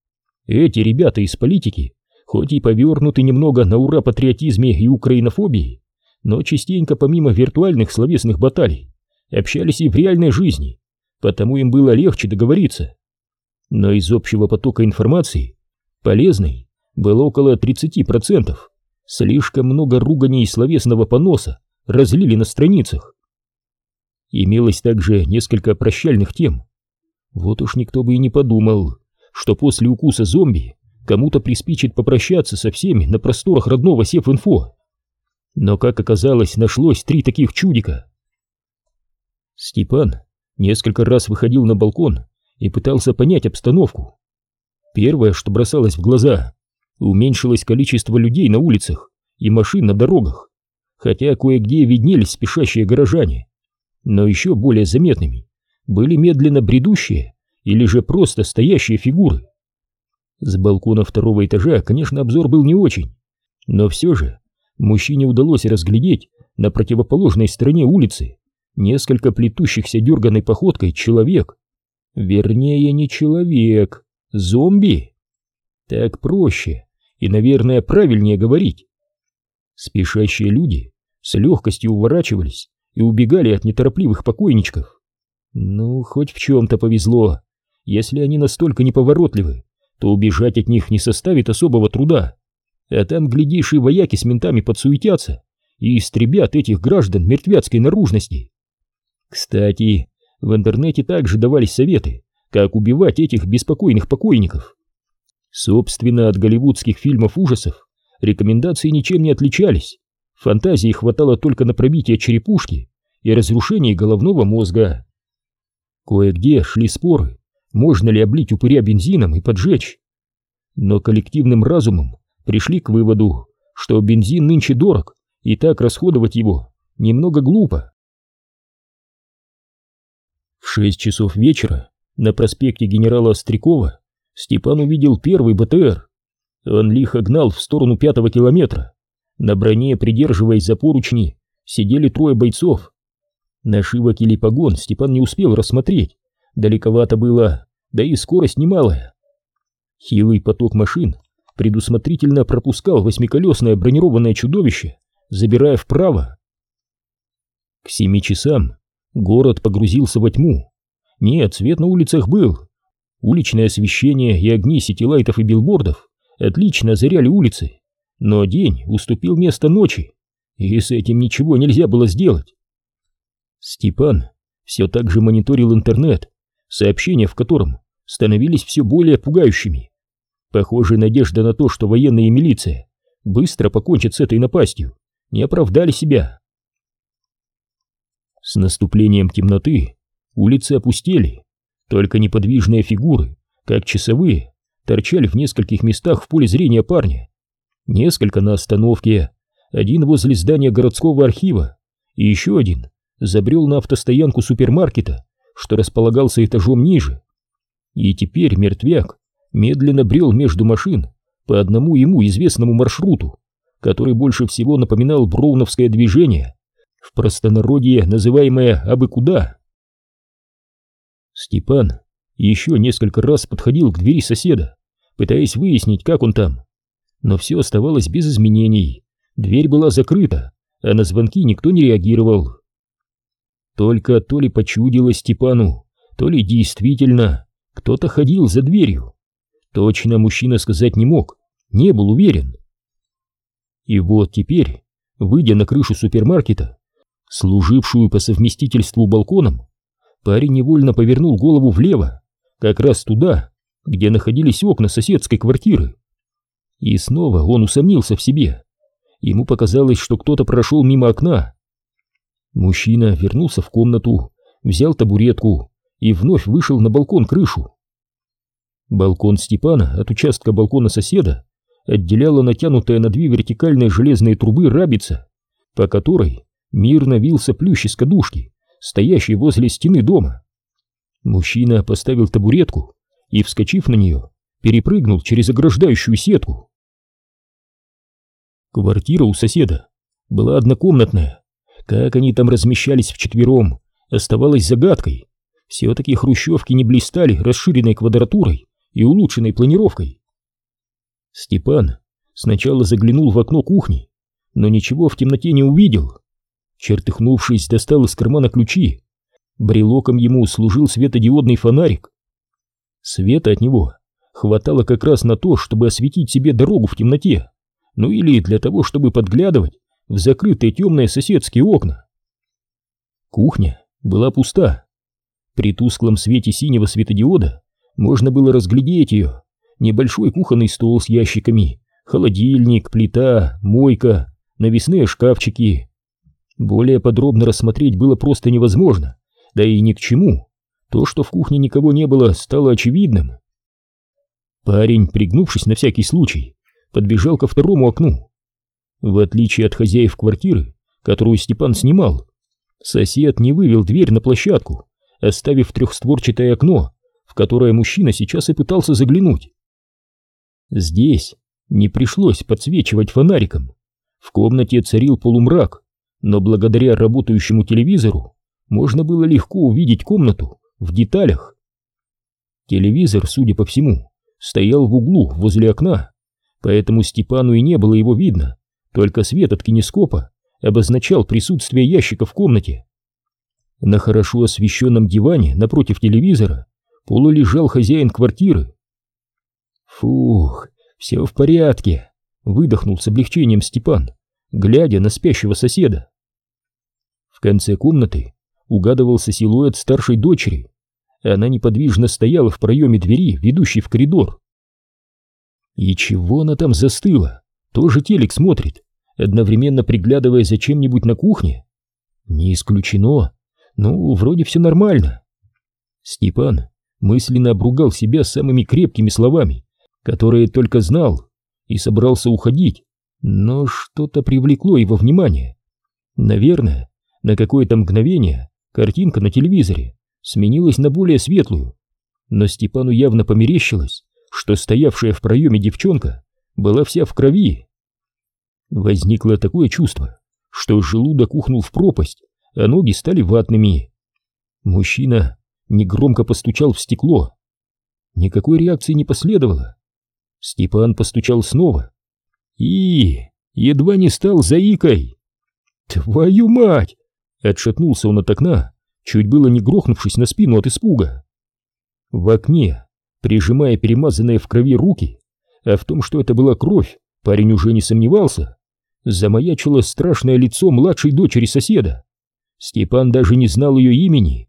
Эти ребята из политики, хоть и повернуты немного на ура патриотизме и украинофобии, но частенько помимо виртуальных словесных баталий общались и в реальной жизни, потому им было легче договориться. Но из общего потока информации полезной было около 30%. Слишком много руганий и словесного поноса разлили на страницах. Имелось также несколько прощальных тем. Вот уж никто бы и не подумал, что после укуса зомби кому-то приспичит попрощаться со всеми на просторах родного Севинфо. Но, как оказалось, нашлось три таких чудика. Степан несколько раз выходил на балкон и пытался понять обстановку. Первое, что бросалось в глаза, Уменьшилось количество людей на улицах и машин на дорогах, хотя кое-где виднелись спешащие горожане. Но еще более заметными были медленно бредущие или же просто стоящие фигуры. С балкона второго этажа, конечно, обзор был не очень, но все же мужчине удалось разглядеть на противоположной стороне улицы несколько плетущихся дерганной походкой человек. Вернее, не человек, зомби. Так проще и, наверное, правильнее говорить. Спешащие люди с легкостью уворачивались и убегали от неторопливых покойничков. Ну, хоть в чем-то повезло. Если они настолько неповоротливы, то убежать от них не составит особого труда. А там, глядишь, и вояки с ментами подсуетятся и истребят этих граждан мертвяцкой наружности. Кстати, в интернете также давались советы, как убивать этих беспокойных покойников. Собственно, от голливудских фильмов ужасов рекомендации ничем не отличались. Фантазии хватало только на пробитие черепушки и разрушение головного мозга. Кое-где шли споры, можно ли облить упыря бензином и поджечь. Но коллективным разумом пришли к выводу, что бензин нынче дорог, и так расходовать его немного глупо. В шесть часов вечера на проспекте генерала Острякова Степан увидел первый БТР. Он лихо гнал в сторону пятого километра. На броне, придерживаясь за поручни, сидели трое бойцов. Нашивок или погон Степан не успел рассмотреть. Далековато было, да и скорость немалая. Хилый поток машин предусмотрительно пропускал восьмиколесное бронированное чудовище, забирая вправо. К семи часам город погрузился во тьму. Нет, свет на улицах был. Уличное освещение и огни сетилайтов и билбордов отлично озаряли улицы, но день уступил место ночи, и с этим ничего нельзя было сделать. Степан все так же мониторил интернет, сообщения в котором становились все более пугающими. Похоже, надежда на то, что военные и милиция быстро покончат с этой напастью, не оправдали себя. С наступлением темноты улицы опустели, только неподвижные фигуры, как часовые, торчали в нескольких местах в поле зрения парня. Несколько на остановке, один возле здания городского архива и еще один забрел на автостоянку супермаркета, что располагался этажом ниже. И теперь мертвяк медленно брел между машин по одному ему известному маршруту, который больше всего напоминал броуновское движение, в простонародье называемое «абы куда». Степан еще несколько раз подходил к двери соседа, пытаясь выяснить, как он там. Но все оставалось без изменений. Дверь была закрыта, а на звонки никто не реагировал. Только то ли почудилось Степану, то ли действительно кто-то ходил за дверью. Точно мужчина сказать не мог, не был уверен. И вот теперь, выйдя на крышу супермаркета, служившую по совместительству балконом, парень невольно повернул голову влево, как раз туда, где находились окна соседской квартиры. И снова он усомнился в себе. Ему показалось, что кто-то прошел мимо окна. Мужчина вернулся в комнату, взял табуретку и вновь вышел на балкон-крышу. Балкон Степана от участка балкона соседа отделяла натянутая на две вертикальные железные трубы рабица, по которой мирно вился плющ из кадушки, стоящий возле стены дома. Мужчина поставил табуретку и, вскочив на нее, перепрыгнул через ограждающую сетку. Квартира у соседа была однокомнатная. Как они там размещались вчетвером, оставалось загадкой. Все-таки хрущевки не блистали расширенной квадратурой и улучшенной планировкой. Степан сначала заглянул в окно кухни, но ничего в темноте не увидел. Чертыхнувшись, достал из кармана ключи. Брелоком ему служил светодиодный фонарик. Света от него хватало как раз на то, чтобы осветить себе дорогу в темноте, ну или для того, чтобы подглядывать в закрытые темные соседские окна. Кухня была пуста. При тусклом свете синего светодиода можно было разглядеть ее. Небольшой кухонный стол с ящиками, холодильник, плита, мойка, навесные шкафчики, более подробно рассмотреть было просто невозможно, да и ни к чему. То, что в кухне никого не было, стало очевидным. Парень, пригнувшись на всякий случай, подбежал ко второму окну. В отличие от хозяев квартиры, которую Степан снимал, сосед не вывел дверь на площадку, оставив трехстворчатое окно, в которое мужчина сейчас и пытался заглянуть. Здесь не пришлось подсвечивать фонариком. В комнате царил полумрак, но благодаря работающему телевизору можно было легко увидеть комнату в деталях. Телевизор, судя по всему, стоял в углу возле окна, поэтому Степану и не было его видно, только свет от кинескопа обозначал присутствие ящика в комнате. На хорошо освещенном диване напротив телевизора полулежал хозяин квартиры. Фух, все в порядке, выдохнул с облегчением Степан, глядя на спящего соседа. В конце комнаты угадывался силуэт старшей дочери. Она неподвижно стояла в проеме двери, ведущей в коридор. И чего она там застыла? Тоже телек смотрит, одновременно приглядывая за чем-нибудь на кухне? Не исключено. Ну, вроде все нормально. Степан мысленно обругал себя самыми крепкими словами, которые только знал, и собрался уходить, но что-то привлекло его внимание. Наверное, на какое-то мгновение картинка на телевизоре сменилась на более светлую, но Степану явно померещилось, что стоявшая в проеме девчонка была вся в крови. Возникло такое чувство, что желудок ухнул в пропасть, а ноги стали ватными. Мужчина негромко постучал в стекло. Никакой реакции не последовало. Степан постучал снова и едва не стал заикой. «Твою мать!» — отшатнулся он от окна, чуть было не грохнувшись на спину от испуга. В окне, прижимая перемазанные в крови руки, а в том, что это была кровь, парень уже не сомневался, замаячило страшное лицо младшей дочери соседа. Степан даже не знал ее имени.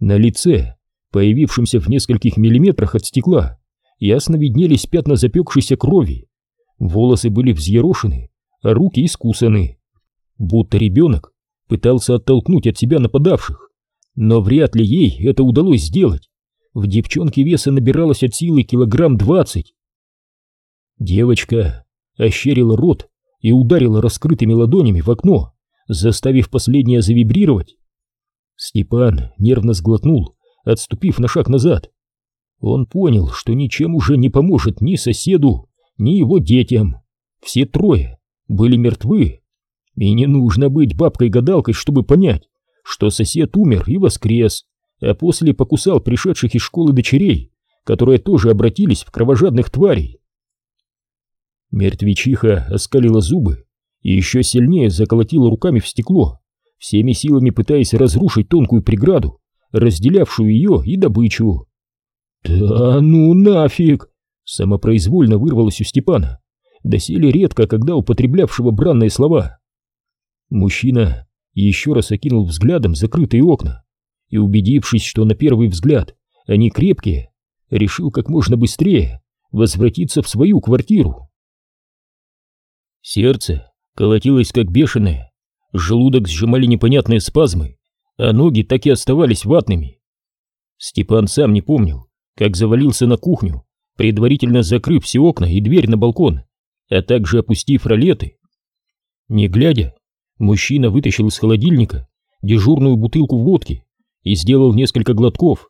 На лице, появившемся в нескольких миллиметрах от стекла, ясно виднелись пятна запекшейся крови. Волосы были взъерошены, а руки искусаны. Будто ребенок пытался оттолкнуть от себя нападавших, но вряд ли ей это удалось сделать. В девчонке веса набиралось от силы килограмм двадцать. Девочка ощерила рот и ударила раскрытыми ладонями в окно, заставив последнее завибрировать. Степан нервно сглотнул, отступив на шаг назад. Он понял, что ничем уже не поможет ни соседу, ни его детям. Все трое были мертвы. И не нужно быть бабкой-гадалкой, чтобы понять, что сосед умер и воскрес, а после покусал пришедших из школы дочерей, которые тоже обратились в кровожадных тварей. Мертвечиха оскалила зубы и еще сильнее заколотила руками в стекло, всеми силами пытаясь разрушить тонкую преграду, разделявшую ее и добычу. «Да ну нафиг!» — самопроизвольно вырвалось у Степана, доселе редко, когда употреблявшего бранные слова. Мужчина еще раз окинул взглядом закрытые окна и, убедившись, что на первый взгляд они крепкие, решил как можно быстрее возвратиться в свою квартиру. Сердце колотилось как бешеное, желудок сжимали непонятные спазмы, а ноги так и оставались ватными. Степан сам не помнил, как завалился на кухню, предварительно закрыв все окна и дверь на балкон, а также опустив ролеты. Не глядя, мужчина вытащил из холодильника дежурную бутылку водки и сделал несколько глотков.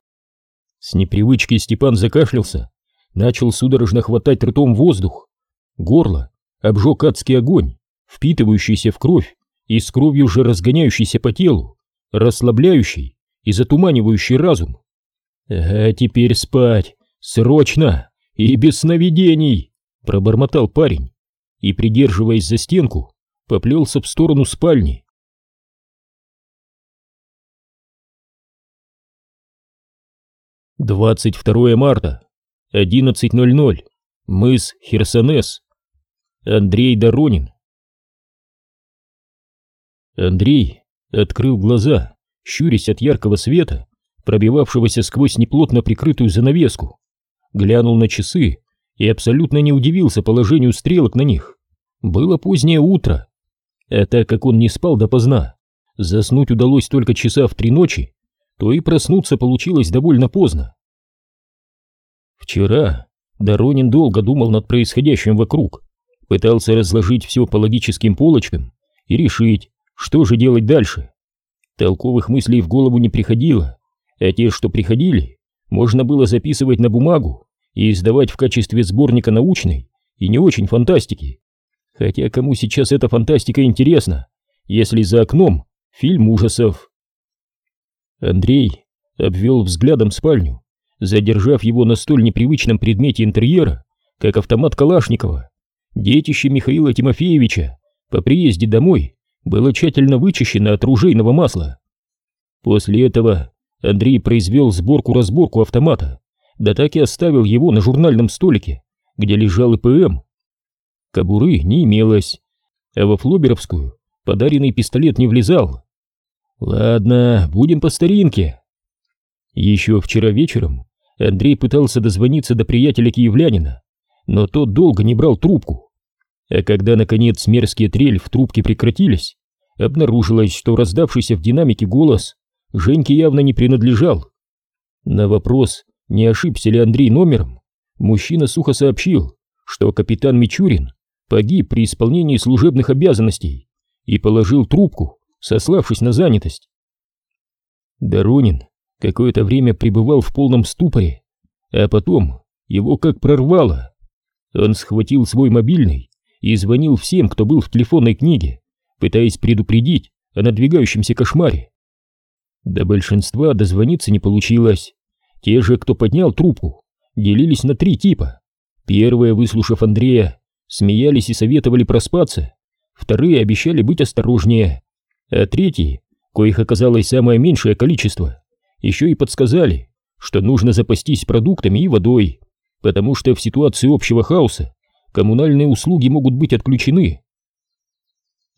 С непривычки Степан закашлялся, начал судорожно хватать ртом воздух. Горло обжег адский огонь, впитывающийся в кровь и с кровью же разгоняющийся по телу, расслабляющий и затуманивающий разум. «А теперь спать! Срочно! И без сновидений!» — пробормотал парень и, придерживаясь за стенку, поплелся в сторону спальни. Двадцать второе марта, одиннадцать ноль ноль, мыс Херсонес. Андрей Доронин. Андрей открыл глаза, щурясь от яркого света, пробивавшегося сквозь неплотно прикрытую занавеску, глянул на часы и абсолютно не удивился положению стрелок на них. Было позднее утро, а так как он не спал допоздна, заснуть удалось только часа в три ночи, то и проснуться получилось довольно поздно. Вчера Доронин долго думал над происходящим вокруг, пытался разложить все по логическим полочкам и решить, что же делать дальше. Толковых мыслей в голову не приходило, а те, что приходили, можно было записывать на бумагу и издавать в качестве сборника научной и не очень фантастики. Хотя кому сейчас эта фантастика интересна, если за окном фильм ужасов? Андрей обвел взглядом спальню, задержав его на столь непривычном предмете интерьера, как автомат Калашникова. Детище Михаила Тимофеевича по приезде домой было тщательно вычищено от ружейного масла. После этого Андрей произвел сборку-разборку автомата, да так и оставил его на журнальном столике, где лежал ИПМ. Кобуры не имелось, а во Флоберовскую подаренный пистолет не влезал. Ладно, будем по старинке. Еще вчера вечером Андрей пытался дозвониться до приятеля киевлянина, но тот долго не брал трубку. А когда, наконец, мерзкие трель в трубке прекратились, обнаружилось, что раздавшийся в динамике голос Женьке явно не принадлежал. На вопрос, не ошибся ли Андрей номером, мужчина сухо сообщил, что капитан Мичурин погиб при исполнении служебных обязанностей и положил трубку, сославшись на занятость. Доронин какое-то время пребывал в полном ступоре, а потом его как прорвало. Он схватил свой мобильный и звонил всем, кто был в телефонной книге, пытаясь предупредить о надвигающемся кошмаре. До большинства дозвониться не получилось. Те же, кто поднял трубку, делились на три типа. Первые, выслушав Андрея, смеялись и советовали проспаться. Вторые обещали быть осторожнее. А третьи, коих оказалось самое меньшее количество, еще и подсказали, что нужно запастись продуктами и водой, потому что в ситуации общего хаоса коммунальные услуги могут быть отключены.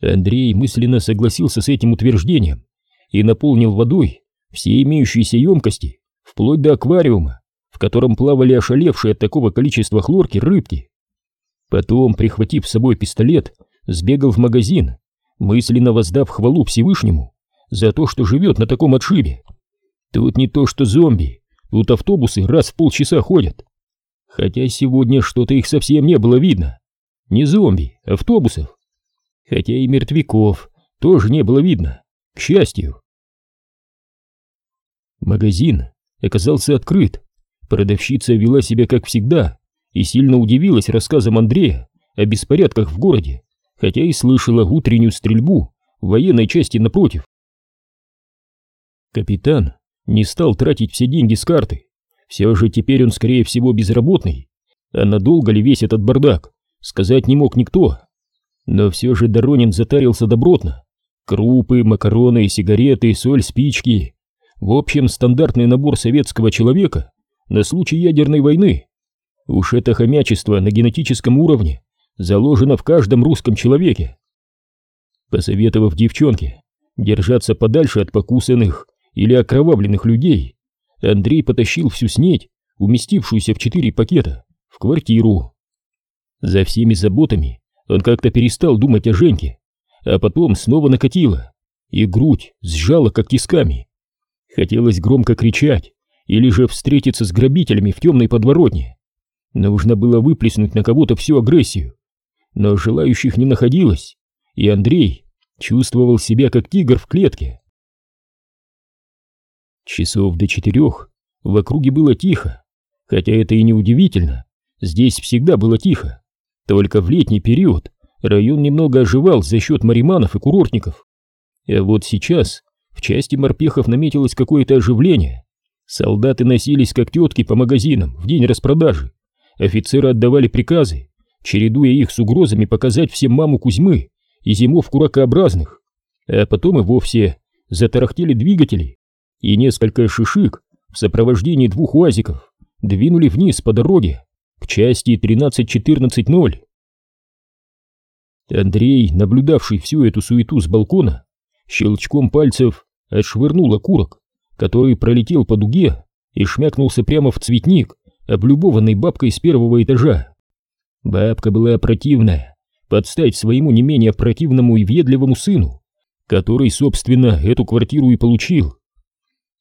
Андрей мысленно согласился с этим утверждением и наполнил водой все имеющиеся емкости, вплоть до аквариума, в котором плавали ошалевшие от такого количества хлорки рыбки. Потом, прихватив с собой пистолет, сбегал в магазин, мысленно воздав хвалу Всевышнему за то, что живет на таком отшибе. Тут не то что зомби, тут автобусы раз в полчаса ходят. Хотя сегодня что-то их совсем не было видно. Не зомби, автобусов. Хотя и мертвяков тоже не было видно, к счастью. Магазин оказался открыт. Продавщица вела себя как всегда и сильно удивилась рассказам Андрея о беспорядках в городе, хотя и слышала утреннюю стрельбу в военной части напротив. Капитан не стал тратить все деньги с карты. Все же теперь он, скорее всего, безработный. А надолго ли весь этот бардак, сказать не мог никто. Но все же Доронин затарился добротно. Крупы, макароны, сигареты, соль, спички. В общем, стандартный набор советского человека на случай ядерной войны. Уж это хомячество на генетическом уровне заложено в каждом русском человеке. Посоветовав девчонке держаться подальше от покусанных или окровавленных людей, Андрей потащил всю снедь, уместившуюся в четыре пакета, в квартиру. За всеми заботами он как-то перестал думать о Женьке, а потом снова накатило, и грудь сжала как тисками. Хотелось громко кричать или же встретиться с грабителями в темной подворотне. Нужно было выплеснуть на кого-то всю агрессию, но желающих не находилось, и Андрей чувствовал себя как тигр в клетке. Часов до четырех в округе было тихо, хотя это и не удивительно, здесь всегда было тихо. Только в летний период район немного оживал за счет мариманов и курортников. А вот сейчас в части морпехов наметилось какое-то оживление. Солдаты носились как тетки по магазинам в день распродажи. Офицеры отдавали приказы, чередуя их с угрозами показать всем маму Кузьмы и зимовку ракообразных. А потом и вовсе затарахтели двигатели, и несколько шишик в сопровождении двух уазиков двинули вниз по дороге к части 13-14-0. Андрей, наблюдавший всю эту суету с балкона, щелчком пальцев отшвырнул окурок, который пролетел по дуге и шмякнулся прямо в цветник, облюбованный бабкой с первого этажа. Бабка была противная, под стать своему не менее противному и въедливому сыну, который, собственно, эту квартиру и получил.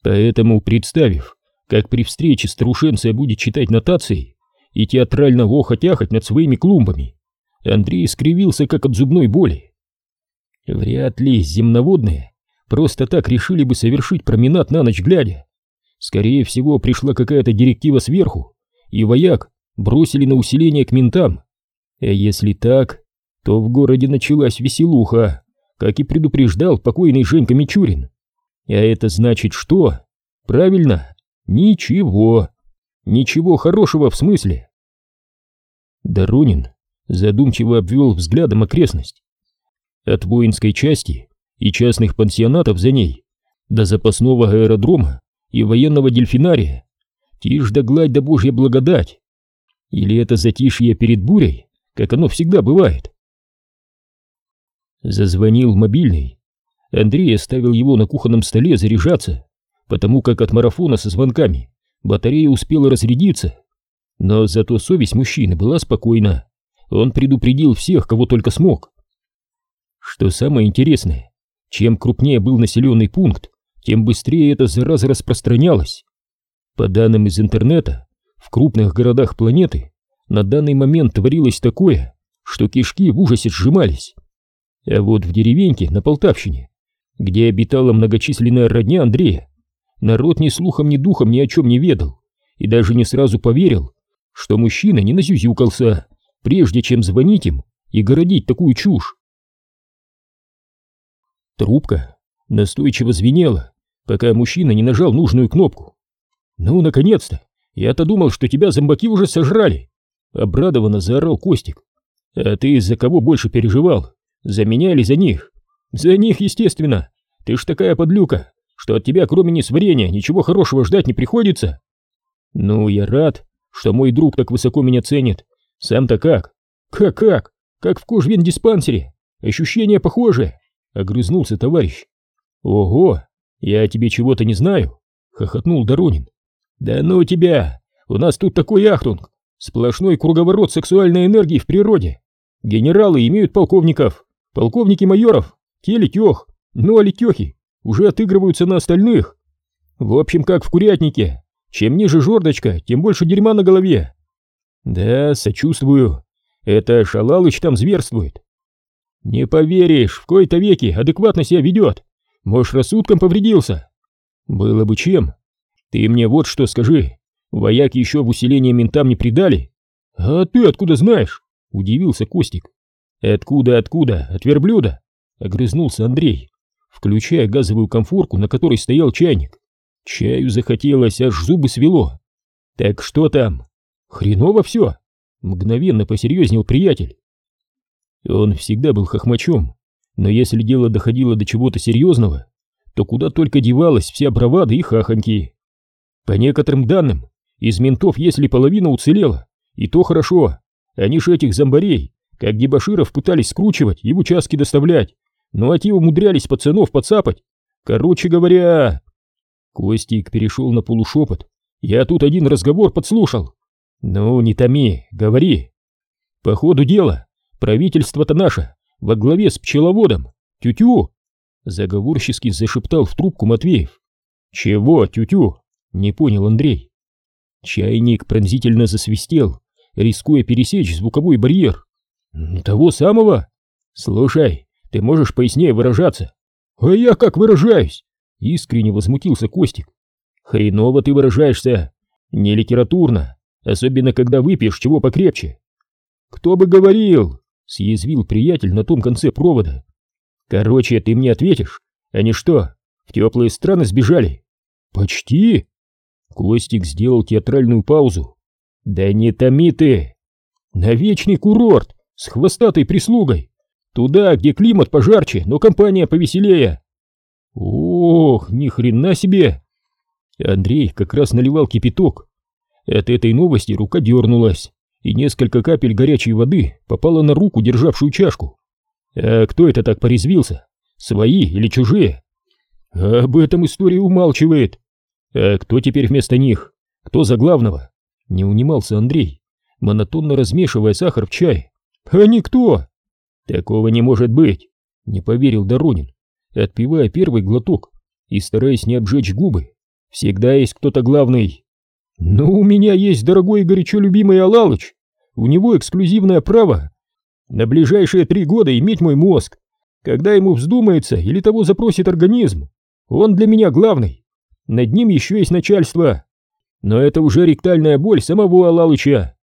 Поэтому, представив, как при встрече старушенция будет читать нотации и театрально охоть-ахоть над своими клумбами. Андрей скривился, как от зубной боли. Вряд ли земноводные просто так решили бы совершить променад на ночь глядя. Скорее всего, пришла какая-то директива сверху, и вояк бросили на усиление к ментам. А если так, то в городе началась веселуха, как и предупреждал покойный Женька Мичурин. А это значит что? Правильно, ничего. Ничего хорошего в смысле. Доронин задумчиво обвел взглядом окрестность. От воинской части и частных пансионатов за ней до запасного аэродрома и военного дельфинария. Тишь да гладь да божья благодать. Или это затишье перед бурей, как оно всегда бывает? Зазвонил мобильный. Андрей оставил его на кухонном столе заряжаться, потому как от марафона со звонками батарея успела разрядиться. Но зато совесть мужчины была спокойна. Он предупредил всех, кого только смог. Что самое интересное, чем крупнее был населенный пункт, тем быстрее эта зараза распространялась. По данным из интернета, в крупных городах планеты на данный момент творилось такое, что кишки в ужасе сжимались. А вот в деревеньке на Полтавщине, где обитала многочисленная родня Андрея, народ ни слухом, ни духом ни о чем не ведал и даже не сразу поверил, что мужчина не назюзюкался, прежде чем звонить им и городить такую чушь. Трубка настойчиво звенела, пока мужчина не нажал нужную кнопку. «Ну, наконец-то! Я-то думал, что тебя зомбаки уже сожрали!» Обрадованно заорал Костик. «А ты за кого больше переживал? За меня или за них?» «За них, естественно! Ты ж такая подлюка, что от тебя, кроме несварения, ничего хорошего ждать не приходится!» «Ну, я рад, что мой друг так высоко меня ценит. Сам-то как?» «Как-как? Как в кожвен-диспансере! Ощущения похожие!» — огрызнулся товарищ. «Ого! Я тебе чего-то не знаю!» — хохотнул Доронин. «Да ну тебя! У нас тут такой ахтунг! Сплошной круговорот сексуальной энергии в природе! Генералы имеют полковников, полковники майоров, те летех, ну а летехи уже отыгрываются на остальных. В общем, как в курятнике, чем ниже жердочка, тем больше дерьма на голове. Да, сочувствую, это Шалалыч там зверствует. Не поверишь, в кои-то веки адекватно себя ведет, может, рассудком повредился. Было бы чем, ты мне вот что скажи, вояки еще в усиление ментам не придали? А ты откуда знаешь? Удивился Костик. Откуда, откуда? От верблюда? Огрызнулся Андрей, включая газовую комфорку, на которой стоял чайник. Чаю захотелось, аж зубы свело. Так что там? Хреново все? Мгновенно посерьезнел приятель. Он всегда был хохмачом, но если дело доходило до чего-то серьезного, то куда только девалась вся бравада и хахоньки. По некоторым данным, из ментов если половина уцелела, и то хорошо. Они же этих зомбарей, как дебоширов, пытались скручивать и в участки доставлять, ну а те умудрялись пацанов подцапать. Короче говоря... Костик перешел на полушепот. Я тут один разговор подслушал. Ну, не томи, говори. По ходу дела, правительство-то наше, во главе с пчеловодом. Тю-тю. Заговорчески зашептал в трубку Матвеев. Чего, тю-тю? Не понял Андрей. Чайник пронзительно засвистел, рискуя пересечь звуковой барьер. Того самого? Слушай, ты можешь пояснее выражаться? А я как выражаюсь? Искренне возмутился Костик. Хреново ты выражаешься. Не литературно, особенно когда выпьешь чего покрепче. Кто бы говорил? Съязвил приятель на том конце провода. Короче, ты мне ответишь. Они что, в теплые страны сбежали? Почти, Костик сделал театральную паузу. «Да не томи ты! На вечный курорт с хвостатой прислугой! Туда, где климат пожарче, но компания повеселее!» «Ох, ни хрена себе!» Андрей как раз наливал кипяток. От этой новости рука дернулась, и несколько капель горячей воды попало на руку, державшую чашку. «А кто это так порезвился? Свои или чужие?» «Об этом история умалчивает», «А кто теперь вместо них? Кто за главного?» Не унимался Андрей, монотонно размешивая сахар в чай. «А никто!» «Такого не может быть!» Не поверил Доронин, отпивая первый глоток и стараясь не обжечь губы. «Всегда есть кто-то главный!» Ну, у меня есть дорогой и горячо любимый Алалыч. У него эксклюзивное право на ближайшие три года иметь мой мозг. Когда ему вздумается или того запросит организм, он для меня главный. Над ним еще есть начальство. Но это уже ректальная боль самого Алалыча.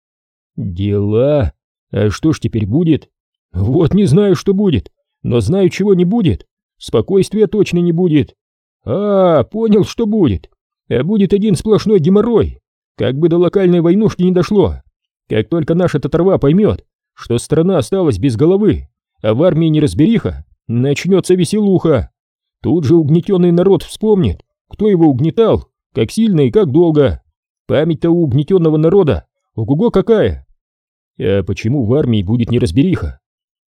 Дела? А что ж теперь будет? Вот не знаю, что будет, но знаю, чего не будет. Спокойствия точно не будет. А, понял, что будет. А будет один сплошной геморрой. Как бы до локальной войнушки не дошло. Как только наша татарва поймет, что страна осталась без головы, а в армии неразбериха, начнется веселуха. Тут же угнетенный народ вспомнит, кто его угнетал, как сильно и как долго. Память-то у угнетенного народа, ого-го какая! А почему в армии будет неразбериха?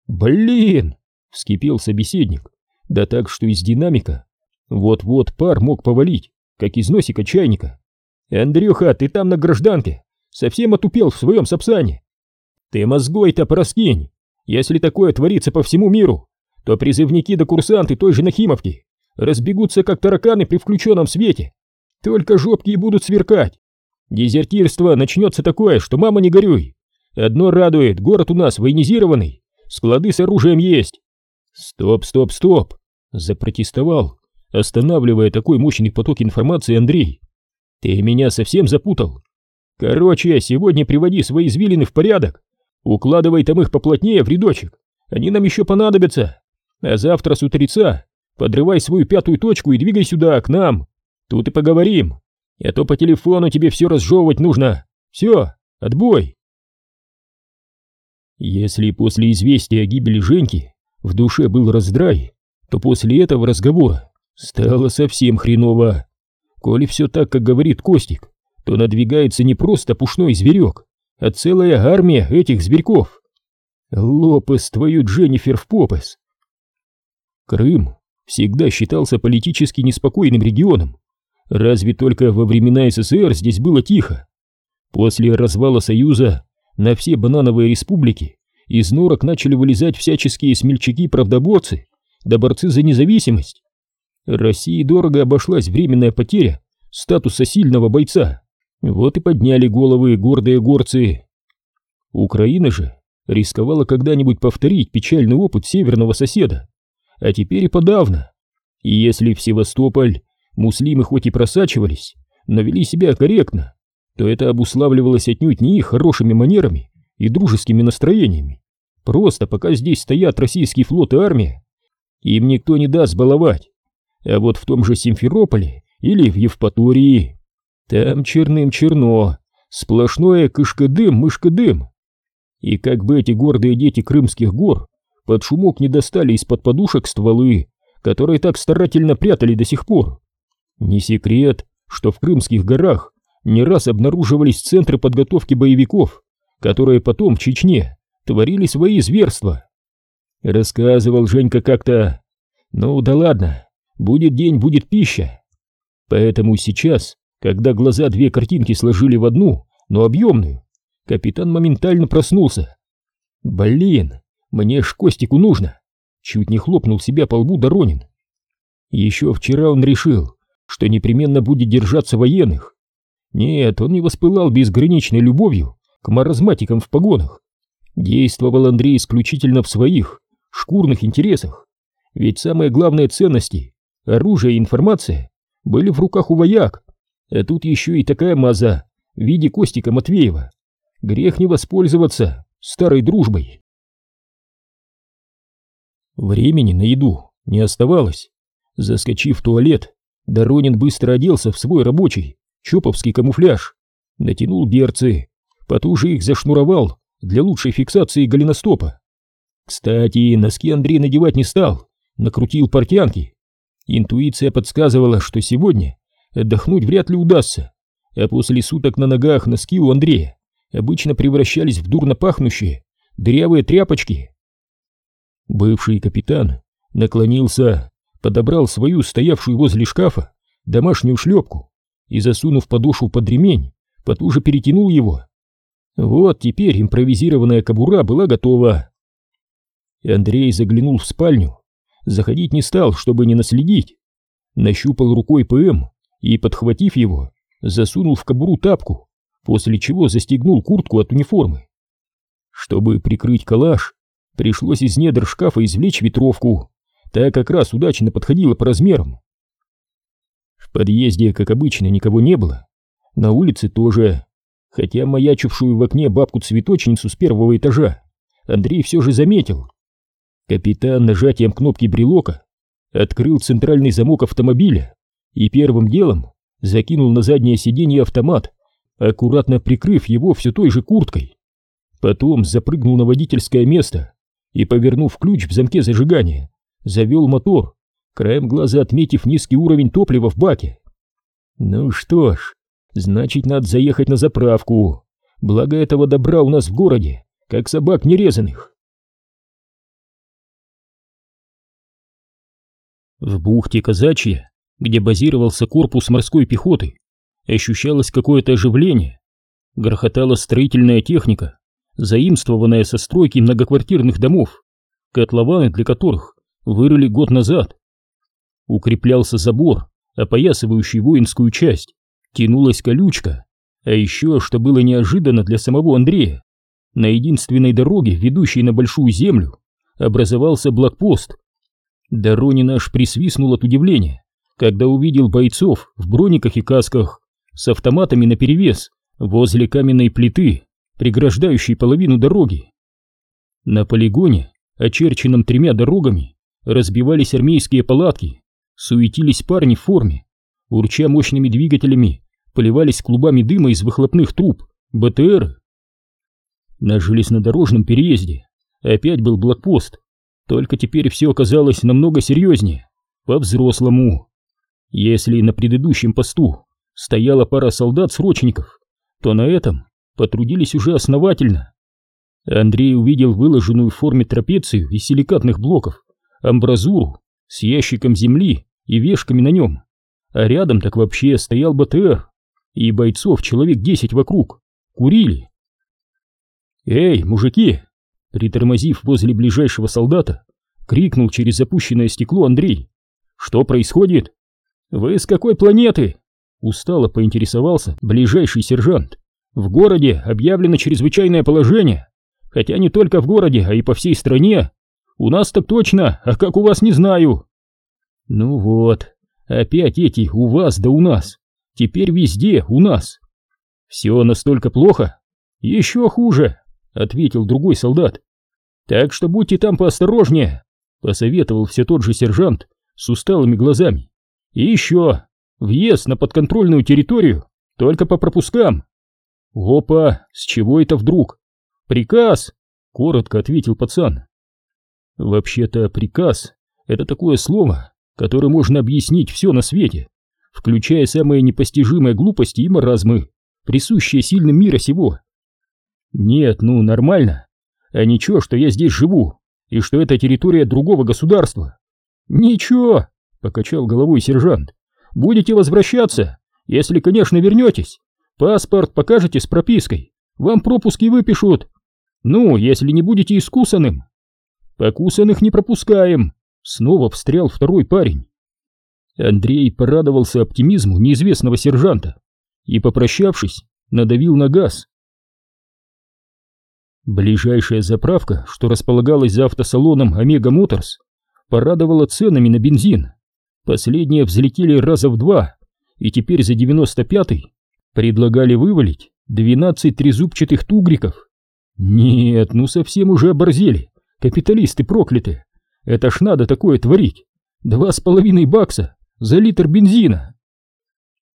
Блин! Вскипел собеседник, да так, что из динамика вот-вот пар мог повалить, как из носика чайника. Андрюха, ты там на гражданке, совсем отупел в своем сапсане. Ты мозгой-то проскинь. Если такое творится по всему миру, то призывники да курсанты той же Нахимовки разбегутся как тараканы при включенном свете. Только жопки и будут сверкать. Дезертирство начнется такое, что мама не горюй. Одно радует, город у нас военизированный, склады с оружием есть. Стоп, стоп, стоп, запротестовал, останавливая такой мощный поток информации Андрей. Ты меня совсем запутал. Короче, сегодня приводи свои извилины в порядок, укладывай там их поплотнее в рядочек, они нам еще понадобятся. А завтра с утреца подрывай свою пятую точку и двигай сюда, к нам. Тут и поговорим. А то по телефону тебе все разжевывать нужно. Все, отбой. Если после известия о гибели Женьки в душе был раздрай, то после этого разговора стало совсем хреново. Коли все так, как говорит Костик, то надвигается не просто пушной зверек, а целая армия этих зверьков. Лопес твою Дженнифер в попес. Крым всегда считался политически неспокойным регионом. Разве только во времена СССР здесь было тихо. После развала Союза на все банановые республики из норок начали вылезать всяческие смельчаки-правдоборцы да борцы за независимость. России дорого обошлась временная потеря статуса сильного бойца. Вот и подняли головы гордые горцы. Украина же рисковала когда-нибудь повторить печальный опыт северного соседа, а теперь и подавно. И если в Севастополь муслимы хоть и просачивались, но вели себя корректно, то это обуславливалось отнюдь не их хорошими манерами и дружескими настроениями. Просто пока здесь стоят российский флот и армия, им никто не даст баловать. А вот в том же Симферополе или в Евпатории, там черным черно, сплошное кышкадым-мышкадым. И как бы эти гордые дети крымских гор под шумок не достали из-под подушек стволы, которые так старательно прятали до сих пор. Не секрет, что в крымских горах не раз обнаруживались центры подготовки боевиков, которые потом в Чечне творили свои зверства. Рассказывал Женька как-то. Ну да ладно, будет день, будет пища. Поэтому сейчас, когда глаза две картинки сложили в одну, но объемную, капитан моментально проснулся. Блин, мне ж Костику нужно. Чуть не хлопнул себя по лбу Доронин. Еще вчера он решил, что непременно будет держаться военных. Нет, он не воспылал безграничной любовью к маразматикам в погонах. Действовал Андрей исключительно в своих, шкурных интересах. Ведь самые главные ценности, оружие и информация, были в руках у вояк. А тут еще и такая маза в виде Костика Матвеева. Грех не воспользоваться старой дружбой. Времени на еду не оставалось. Заскочив в туалет, Доронин быстро оделся в свой рабочий чоповский камуфляж, натянул берцы, потуже их зашнуровал для лучшей фиксации голеностопа. Кстати, носки Андрей надевать не стал, накрутил портянки. Интуиция подсказывала, что сегодня отдохнуть вряд ли удастся, а после суток на ногах носки у Андрея обычно превращались в дурно пахнущие, дырявые тряпочки. Бывший капитан наклонился, подобрал свою стоявшую возле шкафа домашнюю шлепку и, засунув подошву под ремень, потуже перетянул его. Вот теперь импровизированная кобура была готова. Андрей заглянул в спальню, заходить не стал, чтобы не наследить. Нащупал рукой ПМ и, подхватив его, засунул в кобуру тапку, после чего застегнул куртку от униформы. Чтобы прикрыть калаш, пришлось из недр шкафа извлечь ветровку, та как раз удачно подходила по размерам. В подъезде, как обычно, никого не было, на улице тоже, хотя маячившую в окне бабку-цветочницу с первого этажа Андрей все же заметил. Капитан нажатием кнопки брелока открыл центральный замок автомобиля и первым делом закинул на заднее сиденье автомат, аккуратно прикрыв его все той же курткой. Потом запрыгнул на водительское место и, повернув ключ в замке зажигания, завел мотор, краем глаза отметив низкий уровень топлива в баке. Ну что ж, значит, надо заехать на заправку. Благо этого добра у нас в городе, как собак нерезанных. В бухте Казачья, где базировался корпус морской пехоты, ощущалось какое-то оживление. Грохотала строительная техника, заимствованная со стройки многоквартирных домов, котлованы для которых вырыли год назад. Укреплялся забор, опоясывающий воинскую часть, тянулась колючка, а еще, что было неожиданно для самого Андрея, на единственной дороге, ведущей на Большую Землю, образовался блокпост. Доронин аж присвистнул от удивления, когда увидел бойцов в брониках и касках с автоматами наперевес возле каменной плиты, преграждающей половину дороги. На полигоне, очерченном тремя дорогами, разбивались армейские палатки, суетились парни в форме, урча мощными двигателями, поливались клубами дыма из выхлопных труб, БТР. На железнодорожном переезде опять был блокпост, только теперь все оказалось намного серьезнее, по-взрослому. Если на предыдущем посту стояла пара солдат-срочников, то на этом потрудились уже основательно. Андрей увидел выложенную в форме трапецию из силикатных блоков, амбразуру с ящиком земли и вешками на нем, а рядом так вообще стоял БТР, и бойцов человек десять вокруг, курили. «Эй, мужики!» Притормозив возле ближайшего солдата, крикнул через запущенное стекло Андрей. «Что происходит?» «Вы с какой планеты?» Устало поинтересовался ближайший сержант. «В городе объявлено чрезвычайное положение. Хотя не только в городе, а и по всей стране. У нас так точно, а как у вас не знаю». «Ну вот, опять эти у вас да у нас. Теперь везде у нас». «Все настолько плохо?» «Еще хуже», — ответил другой солдат. «Так что будьте там поосторожнее», — посоветовал все тот же сержант с усталыми глазами. «И еще, въезд на подконтрольную территорию только по пропускам». «Опа, с чего это вдруг?» «Приказ», — коротко ответил пацан. «Вообще-то приказ — это такое слово, которое можно объяснить все на свете, включая самые непостижимые глупости и маразмы, присущие сильным мира сего. Нет, ну нормально. А ничего, что я здесь живу, и что это территория другого государства. Ничего, покачал головой сержант. Будете возвращаться, если, конечно, вернетесь. Паспорт покажете с пропиской, вам пропуски выпишут. Ну, если не будете искусанным. Покусанных не пропускаем. Снова встрял второй парень. Андрей порадовался оптимизму неизвестного сержанта и, попрощавшись, надавил на газ. Ближайшая заправка, что располагалась за автосалоном Омега Моторс, порадовала ценами на бензин. Последние взлетели раза в два, и теперь за 95-й предлагали вывалить 12 трезубчатых тугриков. Нет, ну совсем уже оборзели, капиталисты прокляты. Это ж надо такое творить. Два с половиной бакса за литр бензина.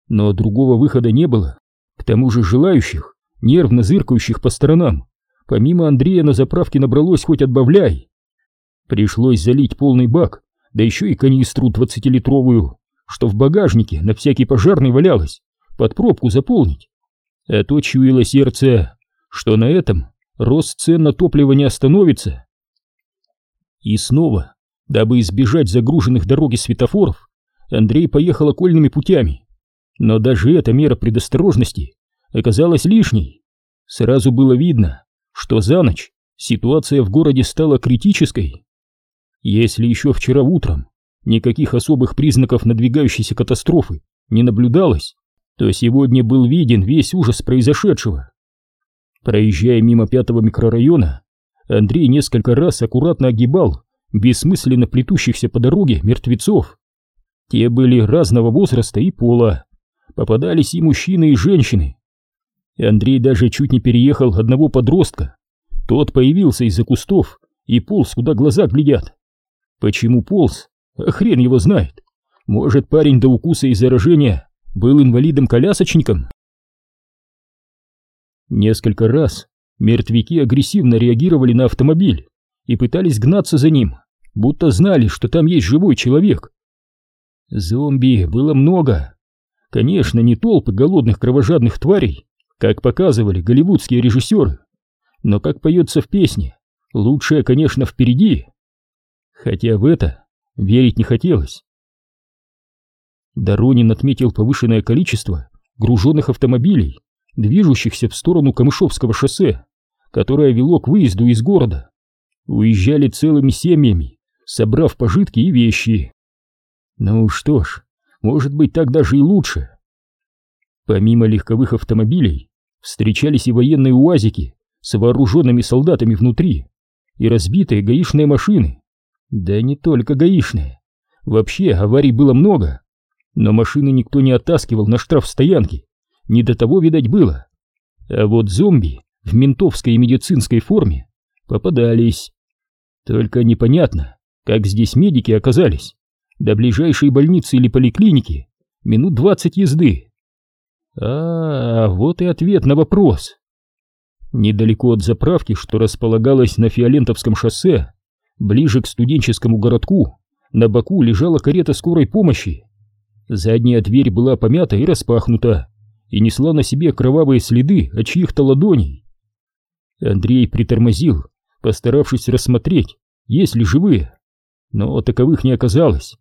Но другого выхода не было. К тому же желающих, нервно зыркающих по сторонам, Помимо Андрея на заправке набралось хоть отбавляй. Пришлось залить полный бак, да еще и канистру двадцатилитровую, что в багажнике на всякий пожарный валялось, под пробку заполнить. А то чуяло сердце, что на этом рост цен на топливо не остановится. И снова, дабы избежать загруженных дороги светофоров, Андрей поехал окольными путями. Но даже эта мера предосторожности оказалась лишней. Сразу было видно, что за ночь ситуация в городе стала критической. Если еще вчера утром никаких особых признаков надвигающейся катастрофы не наблюдалось, то сегодня был виден весь ужас произошедшего. Проезжая мимо пятого микрорайона, Андрей несколько раз аккуратно огибал бессмысленно плетущихся по дороге мертвецов. Те были разного возраста и пола, попадались и мужчины, и женщины. Андрей даже чуть не переехал одного подростка. Тот появился из-за кустов и полз, куда глаза глядят. Почему полз? А хрен его знает. Может, парень до укуса и заражения был инвалидом-колясочником? Несколько раз мертвяки агрессивно реагировали на автомобиль и пытались гнаться за ним, будто знали, что там есть живой человек. Зомби было много. Конечно, не толпы голодных кровожадных тварей, как показывали голливудские режиссеры, но, как поется в песне, лучшее, конечно, впереди. Хотя в это верить не хотелось. Доронин отметил повышенное количество груженных автомобилей, движущихся в сторону Камышовского шоссе, которое вело к выезду из города. Уезжали целыми семьями, собрав пожитки и вещи. Ну что ж, может быть так даже и лучше. Помимо легковых автомобилей, встречались и военные уазики с вооруженными солдатами внутри, и разбитые гаишные машины. Да не только гаишные. Вообще аварий было много, но машины никто не оттаскивал на штраф стоянки. Не до того, видать, было. А вот зомби в ментовской и медицинской форме попадались. Только непонятно, как здесь медики оказались. До ближайшей больницы или поликлиники минут двадцать езды. А, вот и ответ на вопрос. Недалеко от заправки, что располагалась на Фиолентовском шоссе, ближе к студенческому городку, на боку лежала карета скорой помощи. Задняя дверь была помята и распахнута, и несла на себе кровавые следы от чьих-то ладоней. Андрей притормозил, постаравшись рассмотреть, есть ли живые, но таковых не оказалось.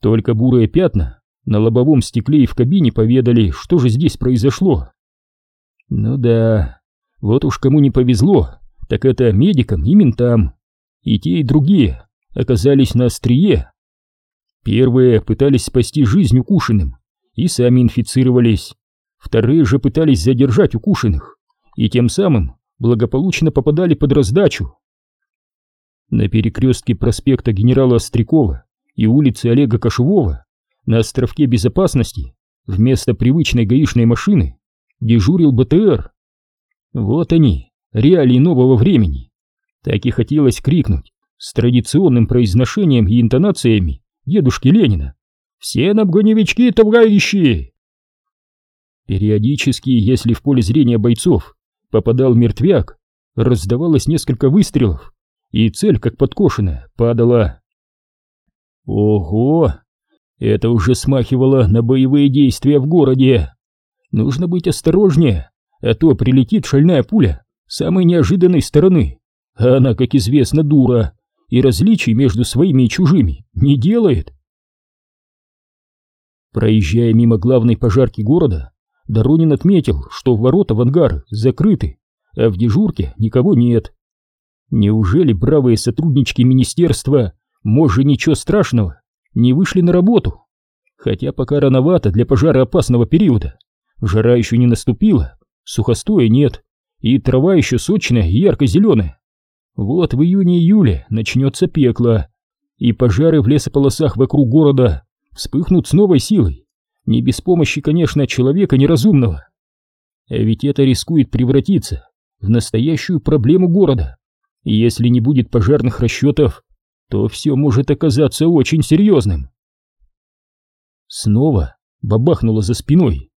Только бурые пятна на лобовом стекле и в кабине поведали, что же здесь произошло. Ну да, вот уж кому не повезло, так это медикам и ментам. И те, и другие оказались на острие. Первые пытались спасти жизнь укушенным и сами инфицировались. Вторые же пытались задержать укушенных и тем самым благополучно попадали под раздачу. На перекрестке проспекта генерала Острякова и улицы Олега Кошевого на островке безопасности вместо привычной гаишной машины дежурил БТР. Вот они, реалии нового времени. Так и хотелось крикнуть с традиционным произношением и интонациями дедушки Ленина. «Все набгоневички, товарищи!» Периодически, если в поле зрения бойцов попадал мертвяк, раздавалось несколько выстрелов, и цель, как подкошенная, падала. Ого! Это уже смахивало на боевые действия в городе. Нужно быть осторожнее, а то прилетит шальная пуля с самой неожиданной стороны. А она, как известно, дура и различий между своими и чужими не делает. Проезжая мимо главной пожарки города, Доронин отметил, что ворота в ангар закрыты, а в дежурке никого нет. Неужели бравые сотруднички министерства, может, ничего страшного, не вышли на работу? Хотя пока рановато для пожара опасного периода. Жара еще не наступила, сухостоя нет, и трава еще сочная и ярко-зеленая. Вот в июне-июле начнется пекло, и пожары в лесополосах вокруг города вспыхнут с новой силой. Не без помощи, конечно, человека неразумного. А ведь это рискует превратиться в настоящую проблему города. И если не будет пожарных расчетов, то все может оказаться очень серьезным. Снова бабахнуло за спиной.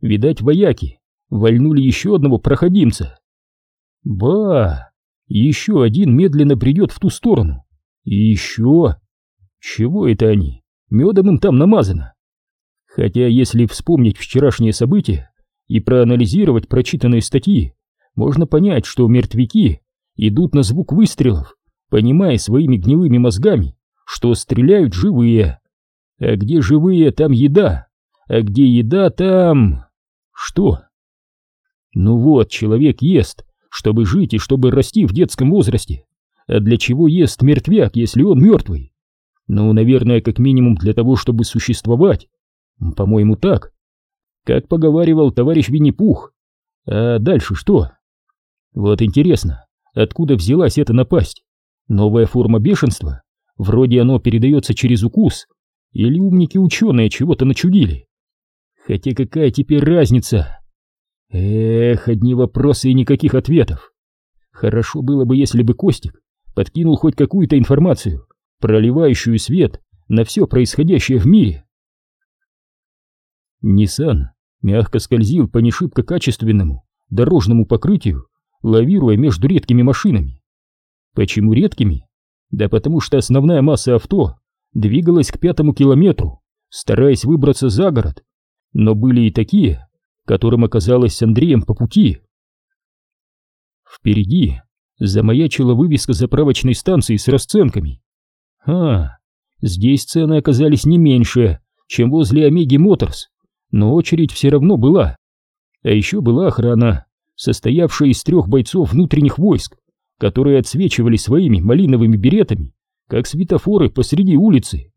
Видать, вояки вальнули еще одного проходимца. Ба! Еще один медленно придет в ту сторону. И еще... Чего это они? Медом им там намазано. Хотя, если вспомнить вчерашние события и проанализировать прочитанные статьи, можно понять, что мертвяки идут на звук выстрелов, понимая своими гнилыми мозгами, что стреляют живые. А где живые, там еда. А где еда, там... Что? Ну вот, человек ест, чтобы жить и чтобы расти в детском возрасте. А для чего ест мертвяк, если он мертвый? Ну, наверное, как минимум для того, чтобы существовать. По-моему, так. как поговаривал товарищ Винни-Пух. А дальше что? Вот интересно, откуда взялась эта напасть? Новая форма бешенства? Вроде оно передается через укус. Или умники-ученые чего-то начудили? Хотя какая теперь разница? Эх, одни вопросы и никаких ответов. Хорошо было бы, если бы Костик подкинул хоть какую-то информацию, проливающую свет на все происходящее в мире. Ниссан мягко скользил по нешибко качественному дорожному покрытию, лавируя между редкими машинами. Почему редкими? Да потому что основная масса авто двигалась к пятому километру, стараясь выбраться за город, но были и такие, которым оказалось с Андреем по пути. Впереди замаячила вывеска заправочной станции с расценками. А, здесь цены оказались не меньше, чем возле Омеги Моторс, но очередь все равно была. А еще была охрана, состоявшая из трех бойцов внутренних войск, которые отсвечивали своими малиновыми беретами, как светофоры посреди улицы.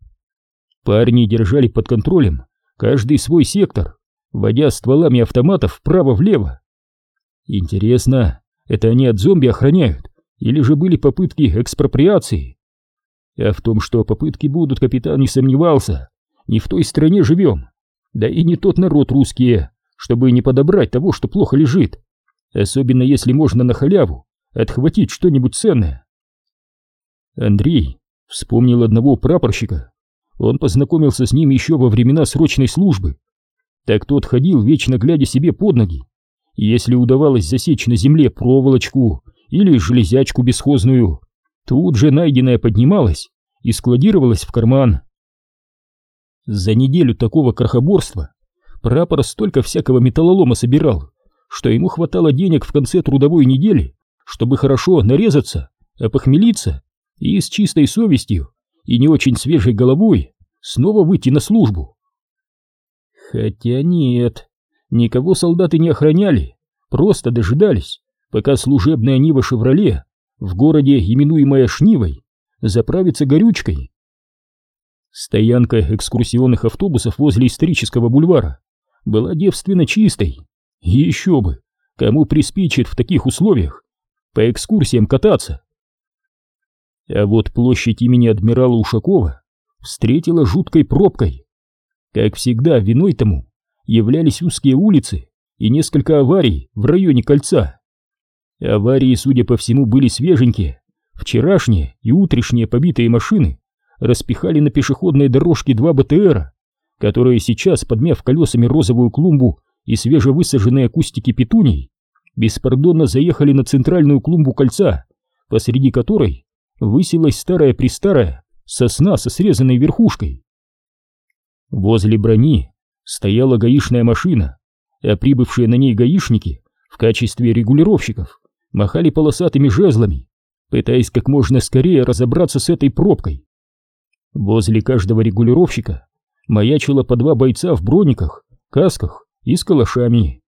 Парни держали под контролем каждый свой сектор, водя стволами автоматов вправо-влево. Интересно, это они от зомби охраняют, или же были попытки экспроприации? А в том, что попытки будут, капитан не сомневался. Не в той стране живем. Да и не тот народ русские, чтобы не подобрать того, что плохо лежит. Особенно если можно на халяву отхватить что-нибудь ценное. Андрей вспомнил одного прапорщика. Он познакомился с ним еще во времена срочной службы. Так тот ходил, вечно глядя себе под ноги. Если удавалось засечь на земле проволочку или железячку бесхозную, тут же найденная поднималась и складировалась в карман. За неделю такого крохоборства прапор столько всякого металлолома собирал, что ему хватало денег в конце трудовой недели, чтобы хорошо нарезаться, опохмелиться и с чистой совестью и не очень свежей головой снова выйти на службу. Хотя нет, никого солдаты не охраняли, просто дожидались, пока служебная Нива «Шевроле» в городе, именуемая Шнивой, заправится горючкой. Стоянка экскурсионных автобусов возле исторического бульвара была девственно чистой. еще бы, кому приспичит в таких условиях по экскурсиям кататься. А вот площадь имени адмирала Ушакова встретила жуткой пробкой. Как всегда, виной тому являлись узкие улицы и несколько аварий в районе кольца. Аварии, судя по всему, были свеженькие. Вчерашние и утрешние побитые машины распихали на пешеходной дорожке два БТРа, которые сейчас, подмяв колесами розовую клумбу и свежевысаженные кустики петуний, беспардонно заехали на центральную клумбу кольца, посреди которой высилась старая-престарая сосна со срезанной верхушкой. Возле брони стояла гаишная машина, а прибывшие на ней гаишники в качестве регулировщиков махали полосатыми жезлами, пытаясь как можно скорее разобраться с этой пробкой. Возле каждого регулировщика маячило по два бойца в брониках, касках и с калашами.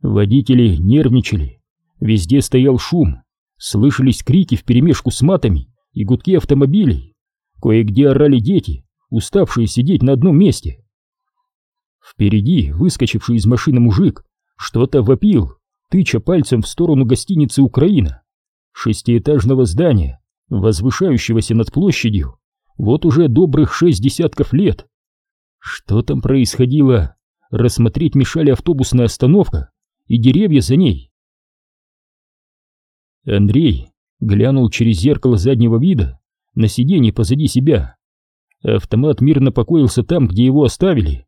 Водители нервничали, везде стоял шум, слышались крики вперемешку с матами и гудки автомобилей. Кое-где орали дети, уставшие сидеть на одном месте. Впереди выскочивший из машины мужик что-то вопил, тыча пальцем в сторону гостиницы «Украина», шестиэтажного здания, возвышающегося над площадью, вот уже добрых шесть десятков лет. Что там происходило, рассмотреть мешали автобусная остановка и деревья за ней. Андрей глянул через зеркало заднего вида на сиденье позади себя. Автомат мирно покоился там, где его оставили,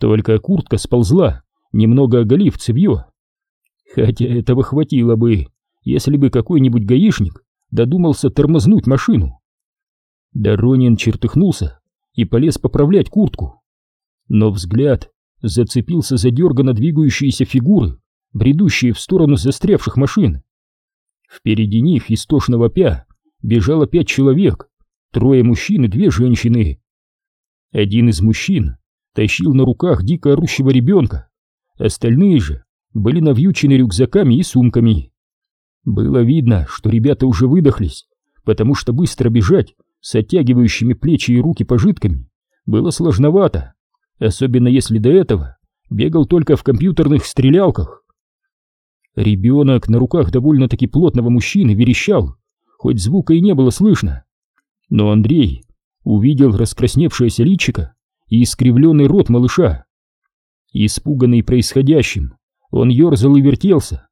только куртка сползла, немного оголив цевье. Хотя этого хватило бы, если бы какой-нибудь гаишник додумался тормознуть машину. Доронин чертыхнулся и полез поправлять куртку. Но взгляд зацепился за дерганно двигающиеся фигуры, бредущие в сторону застрявших машин. Впереди них, истошно вопя, бежало пять человек, трое мужчин и две женщины. Один из мужчин тащил на руках дико орущего ребенка, остальные же были навьючены рюкзаками и сумками. Было видно, что ребята уже выдохлись, потому что быстро бежать с оттягивающими плечи и руки пожитками было сложновато, особенно если до этого бегал только в компьютерных стрелялках. Ребенок на руках довольно-таки плотного мужчины верещал, хоть звука и не было слышно. Но Андрей увидел раскрасневшееся личико и искривленный рот малыша. Испуганный происходящим, он ерзал и вертелся,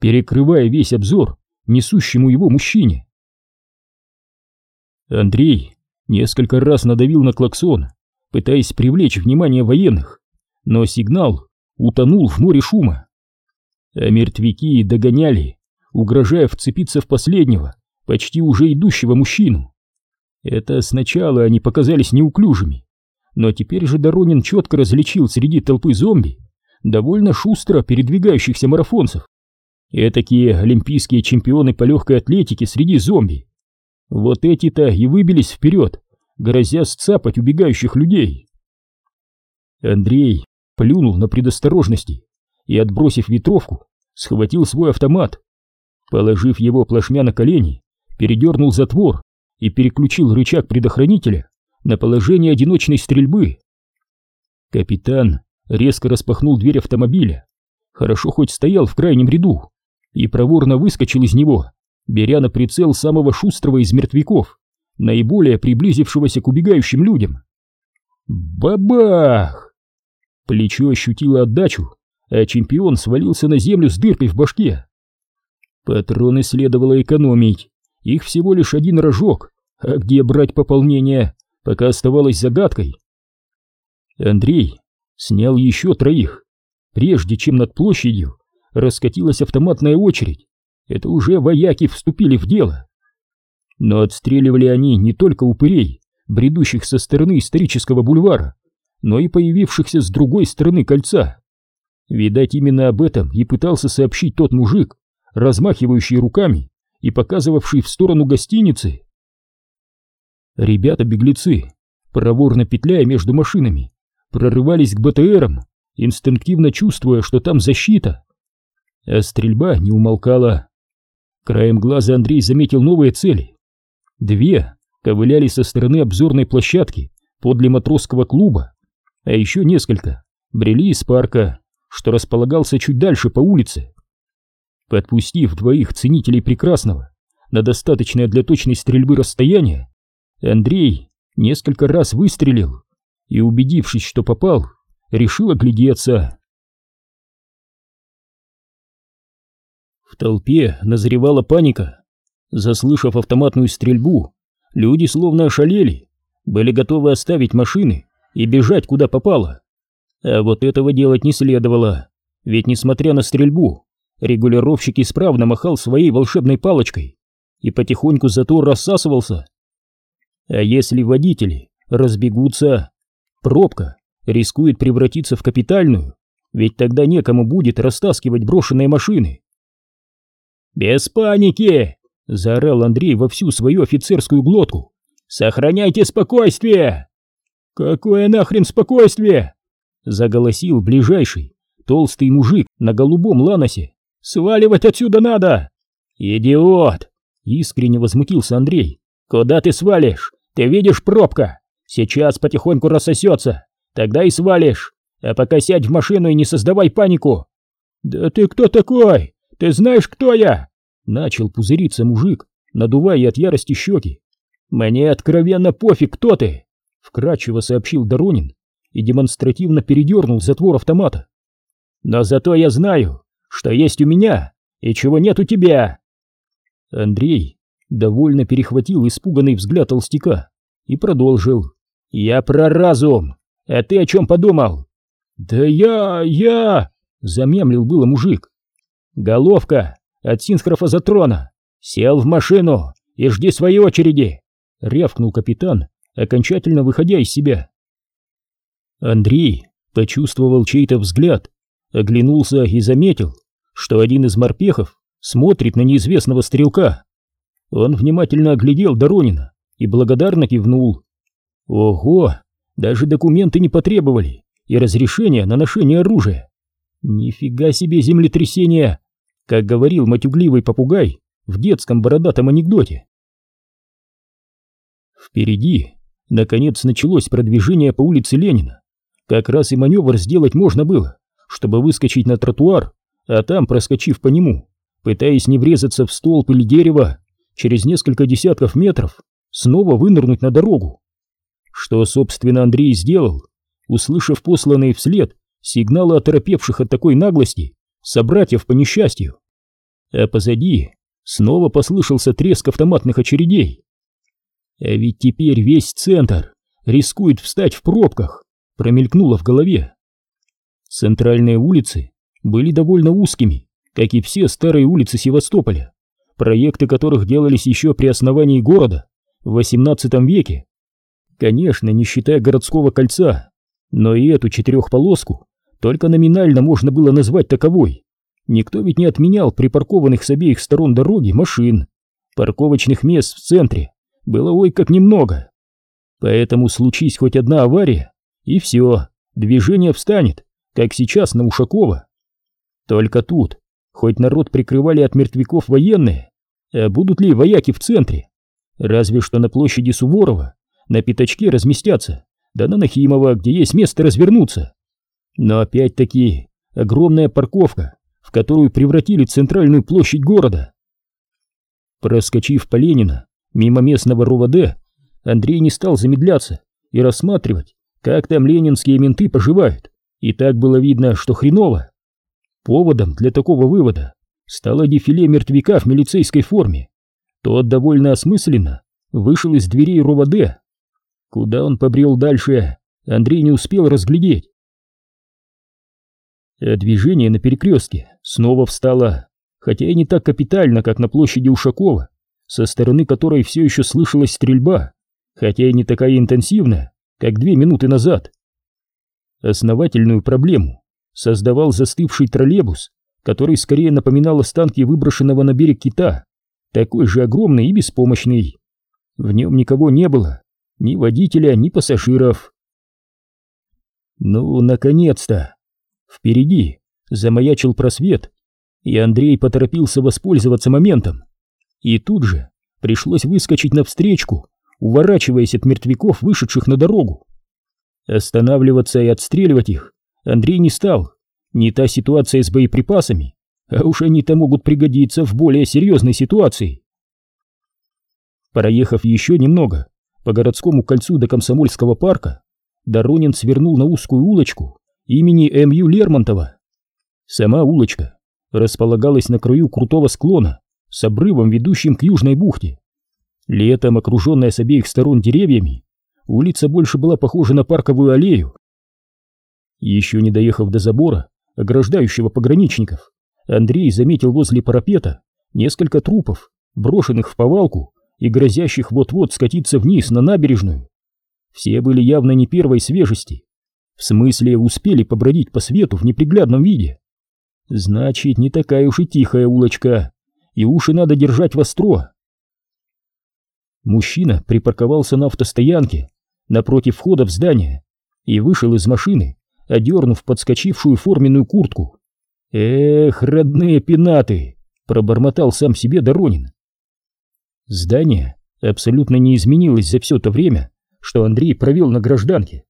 перекрывая весь обзор несущему его мужчине. Андрей несколько раз надавил на клаксон, пытаясь привлечь внимание военных, но сигнал утонул в море шума. А мертвяки догоняли, угрожая вцепиться в последнего, почти уже идущего мужчину. Это сначала они показались неуклюжими, но теперь же Доронин четко различил среди толпы зомби довольно шустро передвигающихся марафонцев. Этакие олимпийские чемпионы по легкой атлетике среди зомби. Вот эти-то и выбились вперед, грозя сцапать убегающих людей. Андрей плюнул на предосторожности и, отбросив ветровку, схватил свой автомат. Положив его плашмя на колени, передернул затвор и переключил рычаг предохранителя на положение одиночной стрельбы. Капитан резко распахнул дверь автомобиля, хорошо хоть стоял в крайнем ряду, и проворно выскочил из него, беря на прицел самого шустрого из мертвяков, наиболее приблизившегося к убегающим людям. Бабах! Плечо ощутило отдачу, а чемпион свалился на землю с дыркой в башке. Патроны следовало экономить, их всего лишь один рожок, а где брать пополнение, пока оставалось загадкой. Андрей снял еще троих, прежде чем над площадью раскатилась автоматная очередь. Это уже вояки вступили в дело. Но отстреливали они не только упырей, бредущих со стороны исторического бульвара, но и появившихся с другой стороны кольца. Видать, именно об этом и пытался сообщить тот мужик, размахивающий руками и показывавший в сторону гостиницы. Ребята-беглецы, проворно петляя между машинами, прорывались к БТРам, инстинктивно чувствуя, что там защита а стрельба не умолкала. Краем глаза Андрей заметил новые цели. Две ковыляли со стороны обзорной площадки подле матросского клуба, а еще несколько брели из парка, что располагался чуть дальше по улице. Подпустив двоих ценителей прекрасного на достаточное для точной стрельбы расстояние, Андрей несколько раз выстрелил и, убедившись, что попал, решил оглядеться. В толпе назревала паника. Заслышав автоматную стрельбу, люди словно ошалели, были готовы оставить машины и бежать куда попало. А вот этого делать не следовало, ведь несмотря на стрельбу, регулировщик исправно махал своей волшебной палочкой и потихоньку затор рассасывался. А если водители разбегутся, пробка рискует превратиться в капитальную, ведь тогда некому будет растаскивать брошенные машины. «Без паники!» — заорал Андрей во всю свою офицерскую глотку. «Сохраняйте спокойствие!» «Какое нахрен спокойствие?» — заголосил ближайший, толстый мужик на голубом ланосе. «Сваливать отсюда надо!» «Идиот!» — искренне возмутился Андрей. «Куда ты свалишь? Ты видишь пробка? Сейчас потихоньку рассосется, тогда и свалишь. А пока сядь в машину и не создавай панику!» «Да ты кто такой?» Ты знаешь, кто я?» Начал пузыриться мужик, надувая от ярости щеки. «Мне откровенно пофиг, кто ты!» Вкратчиво сообщил Доронин и демонстративно передернул затвор автомата. «Но зато я знаю, что есть у меня и чего нет у тебя!» Андрей довольно перехватил испуганный взгляд толстяка и продолжил. «Я про разум! А ты о чем подумал?» «Да я... я...» — замемлил было мужик. Головка от синхрофазотрона. Сел в машину и жди своей очереди, рявкнул капитан, окончательно выходя из себя. Андрей почувствовал чей-то взгляд, оглянулся и заметил, что один из морпехов смотрит на неизвестного стрелка. Он внимательно оглядел Доронина и благодарно кивнул. Ого, даже документы не потребовали и разрешения на ношение оружия. Нифига себе землетрясение! как говорил матюгливый попугай в детском бородатом анекдоте. Впереди, наконец, началось продвижение по улице Ленина. Как раз и маневр сделать можно было, чтобы выскочить на тротуар, а там, проскочив по нему, пытаясь не врезаться в столб или дерево, через несколько десятков метров снова вынырнуть на дорогу. Что, собственно, Андрей сделал, услышав посланные вслед сигналы оторопевших от такой наглости собратьев по несчастью. А позади снова послышался треск автоматных очередей. А ведь теперь весь центр рискует встать в пробках, промелькнуло в голове. Центральные улицы были довольно узкими, как и все старые улицы Севастополя, проекты которых делались еще при основании города в XVIII веке. Конечно, не считая городского кольца, но и эту четырехполоску только номинально можно было назвать таковой. Никто ведь не отменял припаркованных с обеих сторон дороги машин. Парковочных мест в центре было ой как немного. Поэтому случись хоть одна авария, и все, движение встанет, как сейчас на Ушакова. Только тут, хоть народ прикрывали от мертвяков военные, а будут ли вояки в центре? Разве что на площади Суворова, на пятачке разместятся, да на Нахимова, где есть место развернуться. Но опять-таки огромная парковка, в которую превратили центральную площадь города. Проскочив по Ленина, мимо местного РУВД, Андрей не стал замедляться и рассматривать, как там ленинские менты поживают, и так было видно, что хреново. Поводом для такого вывода стало дефиле мертвяка в милицейской форме. Тот довольно осмысленно вышел из дверей РУВД. Куда он побрел дальше, Андрей не успел разглядеть. А движение на перекрестке снова встало, хотя и не так капитально, как на площади Ушакова, со стороны которой все еще слышалась стрельба, хотя и не такая интенсивная, как две минуты назад. Основательную проблему создавал застывший троллейбус, который скорее напоминал останки выброшенного на берег кита, такой же огромный и беспомощный. В нем никого не было, ни водителя, ни пассажиров. Ну, наконец-то! Впереди замаячил просвет, и Андрей поторопился воспользоваться моментом. И тут же пришлось выскочить навстречку, уворачиваясь от мертвяков, вышедших на дорогу. Останавливаться и отстреливать их Андрей не стал. Не та ситуация с боеприпасами, а уж они-то могут пригодиться в более серьезной ситуации. Проехав еще немного по городскому кольцу до Комсомольского парка, Доронин свернул на узкую улочку имени М.Ю. Лермонтова. Сама улочка располагалась на краю крутого склона с обрывом, ведущим к южной бухте. Летом, окруженная с обеих сторон деревьями, улица больше была похожа на парковую аллею. Еще не доехав до забора, ограждающего пограничников, Андрей заметил возле парапета несколько трупов, брошенных в повалку и грозящих вот-вот скатиться вниз на набережную. Все были явно не первой свежести. В смысле, успели побродить по свету в неприглядном виде. Значит, не такая уж и тихая улочка, и уши надо держать востро. Мужчина припарковался на автостоянке напротив входа в здание и вышел из машины, одернув подскочившую форменную куртку. «Эх, родные пенаты!» — пробормотал сам себе Доронин. Здание абсолютно не изменилось за все то время, что Андрей провел на гражданке.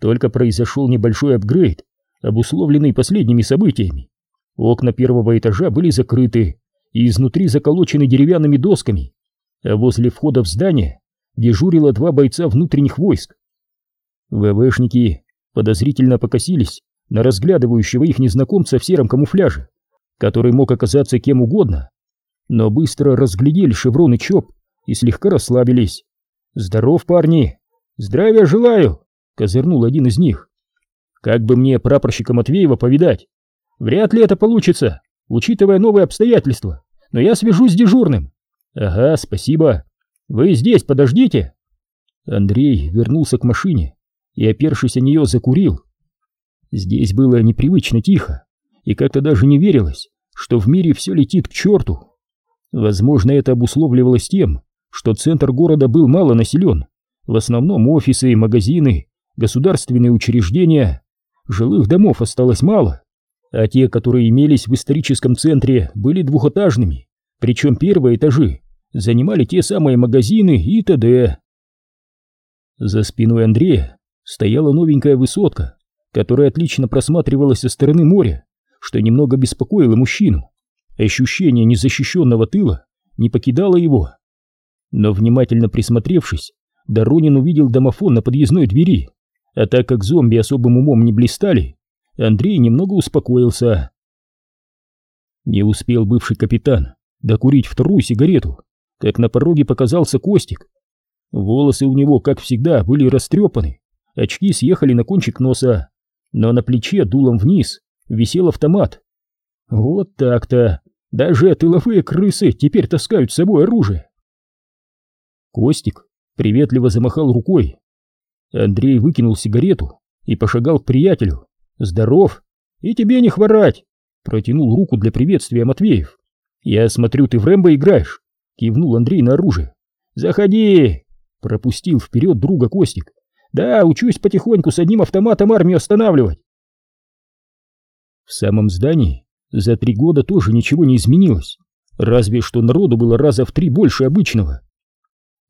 Только произошел небольшой апгрейд, обусловленный последними событиями. Окна первого этажа были закрыты и изнутри заколочены деревянными досками, а возле входа в здание дежурило два бойца внутренних войск. ВВшники подозрительно покосились на разглядывающего их незнакомца в сером камуфляже, который мог оказаться кем угодно, но быстро разглядели шеврон и ЧОП и слегка расслабились. «Здоров, парни! Здравия желаю!» — козырнул один из них. «Как бы мне прапорщика Матвеева повидать? Вряд ли это получится, учитывая новые обстоятельства, но я свяжусь с дежурным». «Ага, спасибо. Вы здесь подождите». Андрей вернулся к машине и, опершись о нее, закурил. Здесь было непривычно тихо, и как-то даже не верилось, что в мире все летит к черту. Возможно, это обусловливалось тем, что центр города был мало населен, в основном офисы, магазины, государственные учреждения, жилых домов осталось мало, а те, которые имелись в историческом центре, были двухэтажными, причем первые этажи занимали те самые магазины и т.д. За спиной Андрея стояла новенькая высотка, которая отлично просматривалась со стороны моря, что немного беспокоило мужчину. Ощущение незащищенного тыла не покидало его. Но внимательно присмотревшись, Доронин увидел домофон на подъездной двери, а так как зомби особым умом не блистали, Андрей немного успокоился. Не успел бывший капитан докурить вторую сигарету, как на пороге показался Костик. Волосы у него, как всегда, были растрепаны, очки съехали на кончик носа, но на плече дулом вниз висел автомат. Вот так-то, даже тыловые крысы теперь таскают с собой оружие. Костик приветливо замахал рукой. Андрей выкинул сигарету и пошагал к приятелю. «Здоров! И тебе не хворать!» Протянул руку для приветствия Матвеев. «Я смотрю, ты в Рэмбо играешь!» Кивнул Андрей на оружие. «Заходи!» Пропустил вперед друга Костик. «Да, учусь потихоньку с одним автоматом армию останавливать!» В самом здании за три года тоже ничего не изменилось, разве что народу было раза в три больше обычного.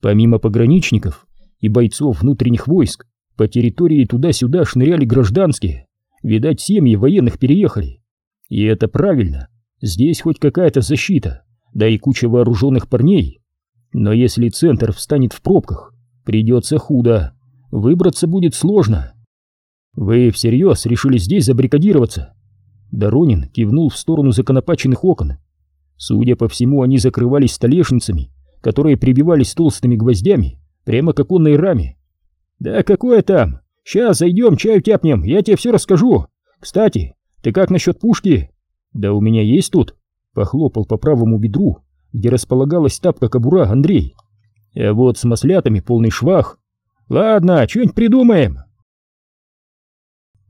Помимо пограничников и бойцов внутренних войск, по территории туда-сюда шныряли гражданские, видать, семьи военных переехали. И это правильно, здесь хоть какая-то защита, да и куча вооруженных парней. Но если центр встанет в пробках, придется худо, выбраться будет сложно. Вы всерьез решили здесь забаррикадироваться? Доронин кивнул в сторону законопаченных окон. Судя по всему, они закрывались столешницами, которые прибивались толстыми гвоздями прямо к оконной раме. «Да какое там? Сейчас зайдем, чаю тяпнем, я тебе все расскажу. Кстати, ты как насчет пушки?» «Да у меня есть тут», — похлопал по правому бедру, где располагалась тапка-кобура Андрей. «А вот с маслятами полный швах. Ладно, что-нибудь придумаем».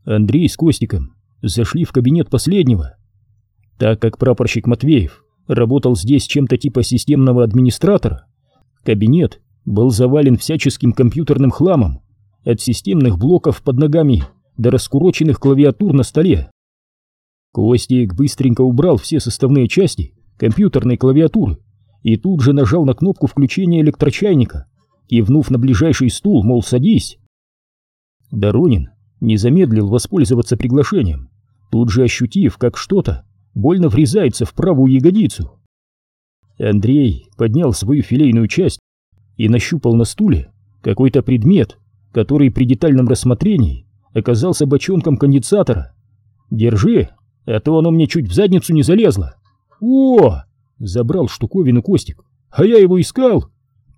Андрей с Костиком зашли в кабинет последнего. Так как прапорщик Матвеев работал здесь чем-то типа системного администратора, кабинет был завален всяческим компьютерным хламом, от системных блоков под ногами до раскуроченных клавиатур на столе. Костик быстренько убрал все составные части компьютерной клавиатуры и тут же нажал на кнопку включения электрочайника, кивнув на ближайший стул, мол, садись. Доронин не замедлил воспользоваться приглашением, тут же ощутив, как что-то больно врезается в правую ягодицу. Андрей поднял свою филейную часть и нащупал на стуле какой-то предмет, который при детальном рассмотрении оказался бочонком конденсатора. «Держи, а то оно мне чуть в задницу не залезло». «О!» — забрал штуковину Костик. «А я его искал!»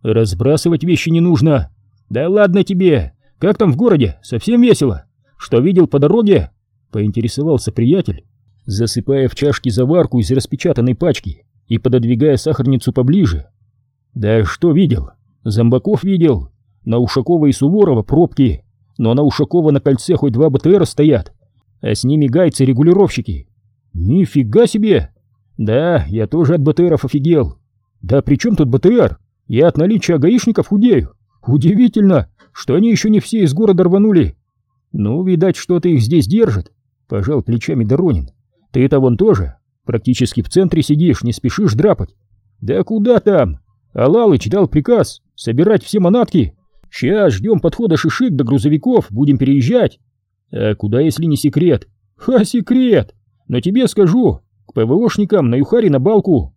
«Разбрасывать вещи не нужно!» «Да ладно тебе! Как там в городе? Совсем весело!» Что видел по дороге? Поинтересовался приятель, засыпая в чашки заварку из распечатанной пачки и пододвигая сахарницу поближе. Да что видел? Зомбаков видел. На Ушакова и Суворова пробки, но на Ушакова на кольце хоть два БТР стоят, а с ними гайцы-регулировщики. Нифига себе! Да, я тоже от БТРов офигел. Да при чем тут БТР? Я от наличия гаишников худею. Удивительно, что они еще не все из города рванули. «Ну, видать, что-то их здесь держит», — пожал плечами Доронин. «Ты-то вон тоже. Практически в центре сидишь, не спешишь драпать». «Да куда там? Алалыч дал приказ собирать все манатки. Сейчас ждем подхода шишик до грузовиков, будем переезжать». «А куда, если не секрет?» «Ха, секрет! Но тебе скажу, к ПВОшникам на Юхаре на балку.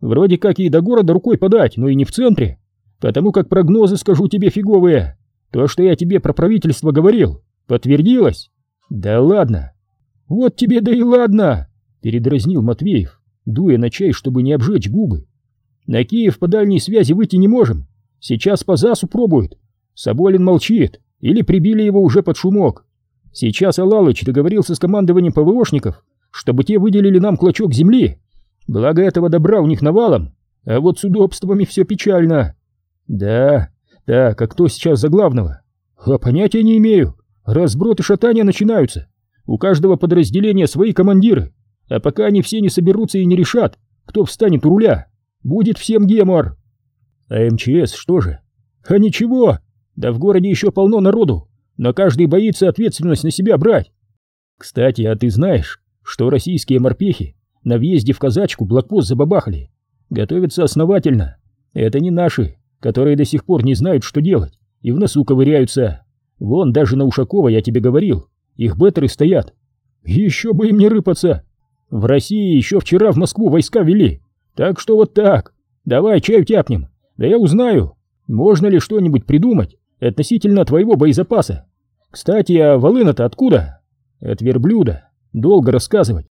Вроде как и до города рукой подать, но и не в центре. Потому как прогнозы, скажу тебе, фиговые. То, что я тебе про правительство говорил, Подтвердилось? Да ладно. Вот тебе да и ладно, передразнил Матвеев, дуя на чай, чтобы не обжечь губы. На Киев по дальней связи выйти не можем. Сейчас по ЗАСу пробуют. Соболин молчит, или прибили его уже под шумок. Сейчас Алалыч договорился с командованием ПВОшников, чтобы те выделили нам клочок земли. Благо этого добра у них навалом, а вот с удобствами все печально. Да, так, а кто сейчас за главного? А понятия не имею. Разброд и шатания начинаются. У каждого подразделения свои командиры. А пока они все не соберутся и не решат, кто встанет у руля, будет всем гемор. А МЧС что же? А ничего, да в городе еще полно народу, но каждый боится ответственность на себя брать. Кстати, а ты знаешь, что российские морпехи на въезде в казачку блокпост забабахали? Готовятся основательно. Это не наши, которые до сих пор не знают, что делать, и в носу ковыряются. Вон даже на Ушакова я тебе говорил, их беттеры стоят. Еще бы им не рыпаться. В России еще вчера в Москву войска вели. Так что вот так. Давай чаю тяпнем. Да я узнаю, можно ли что-нибудь придумать относительно твоего боезапаса. Кстати, а волына-то откуда? От верблюда. Долго рассказывать.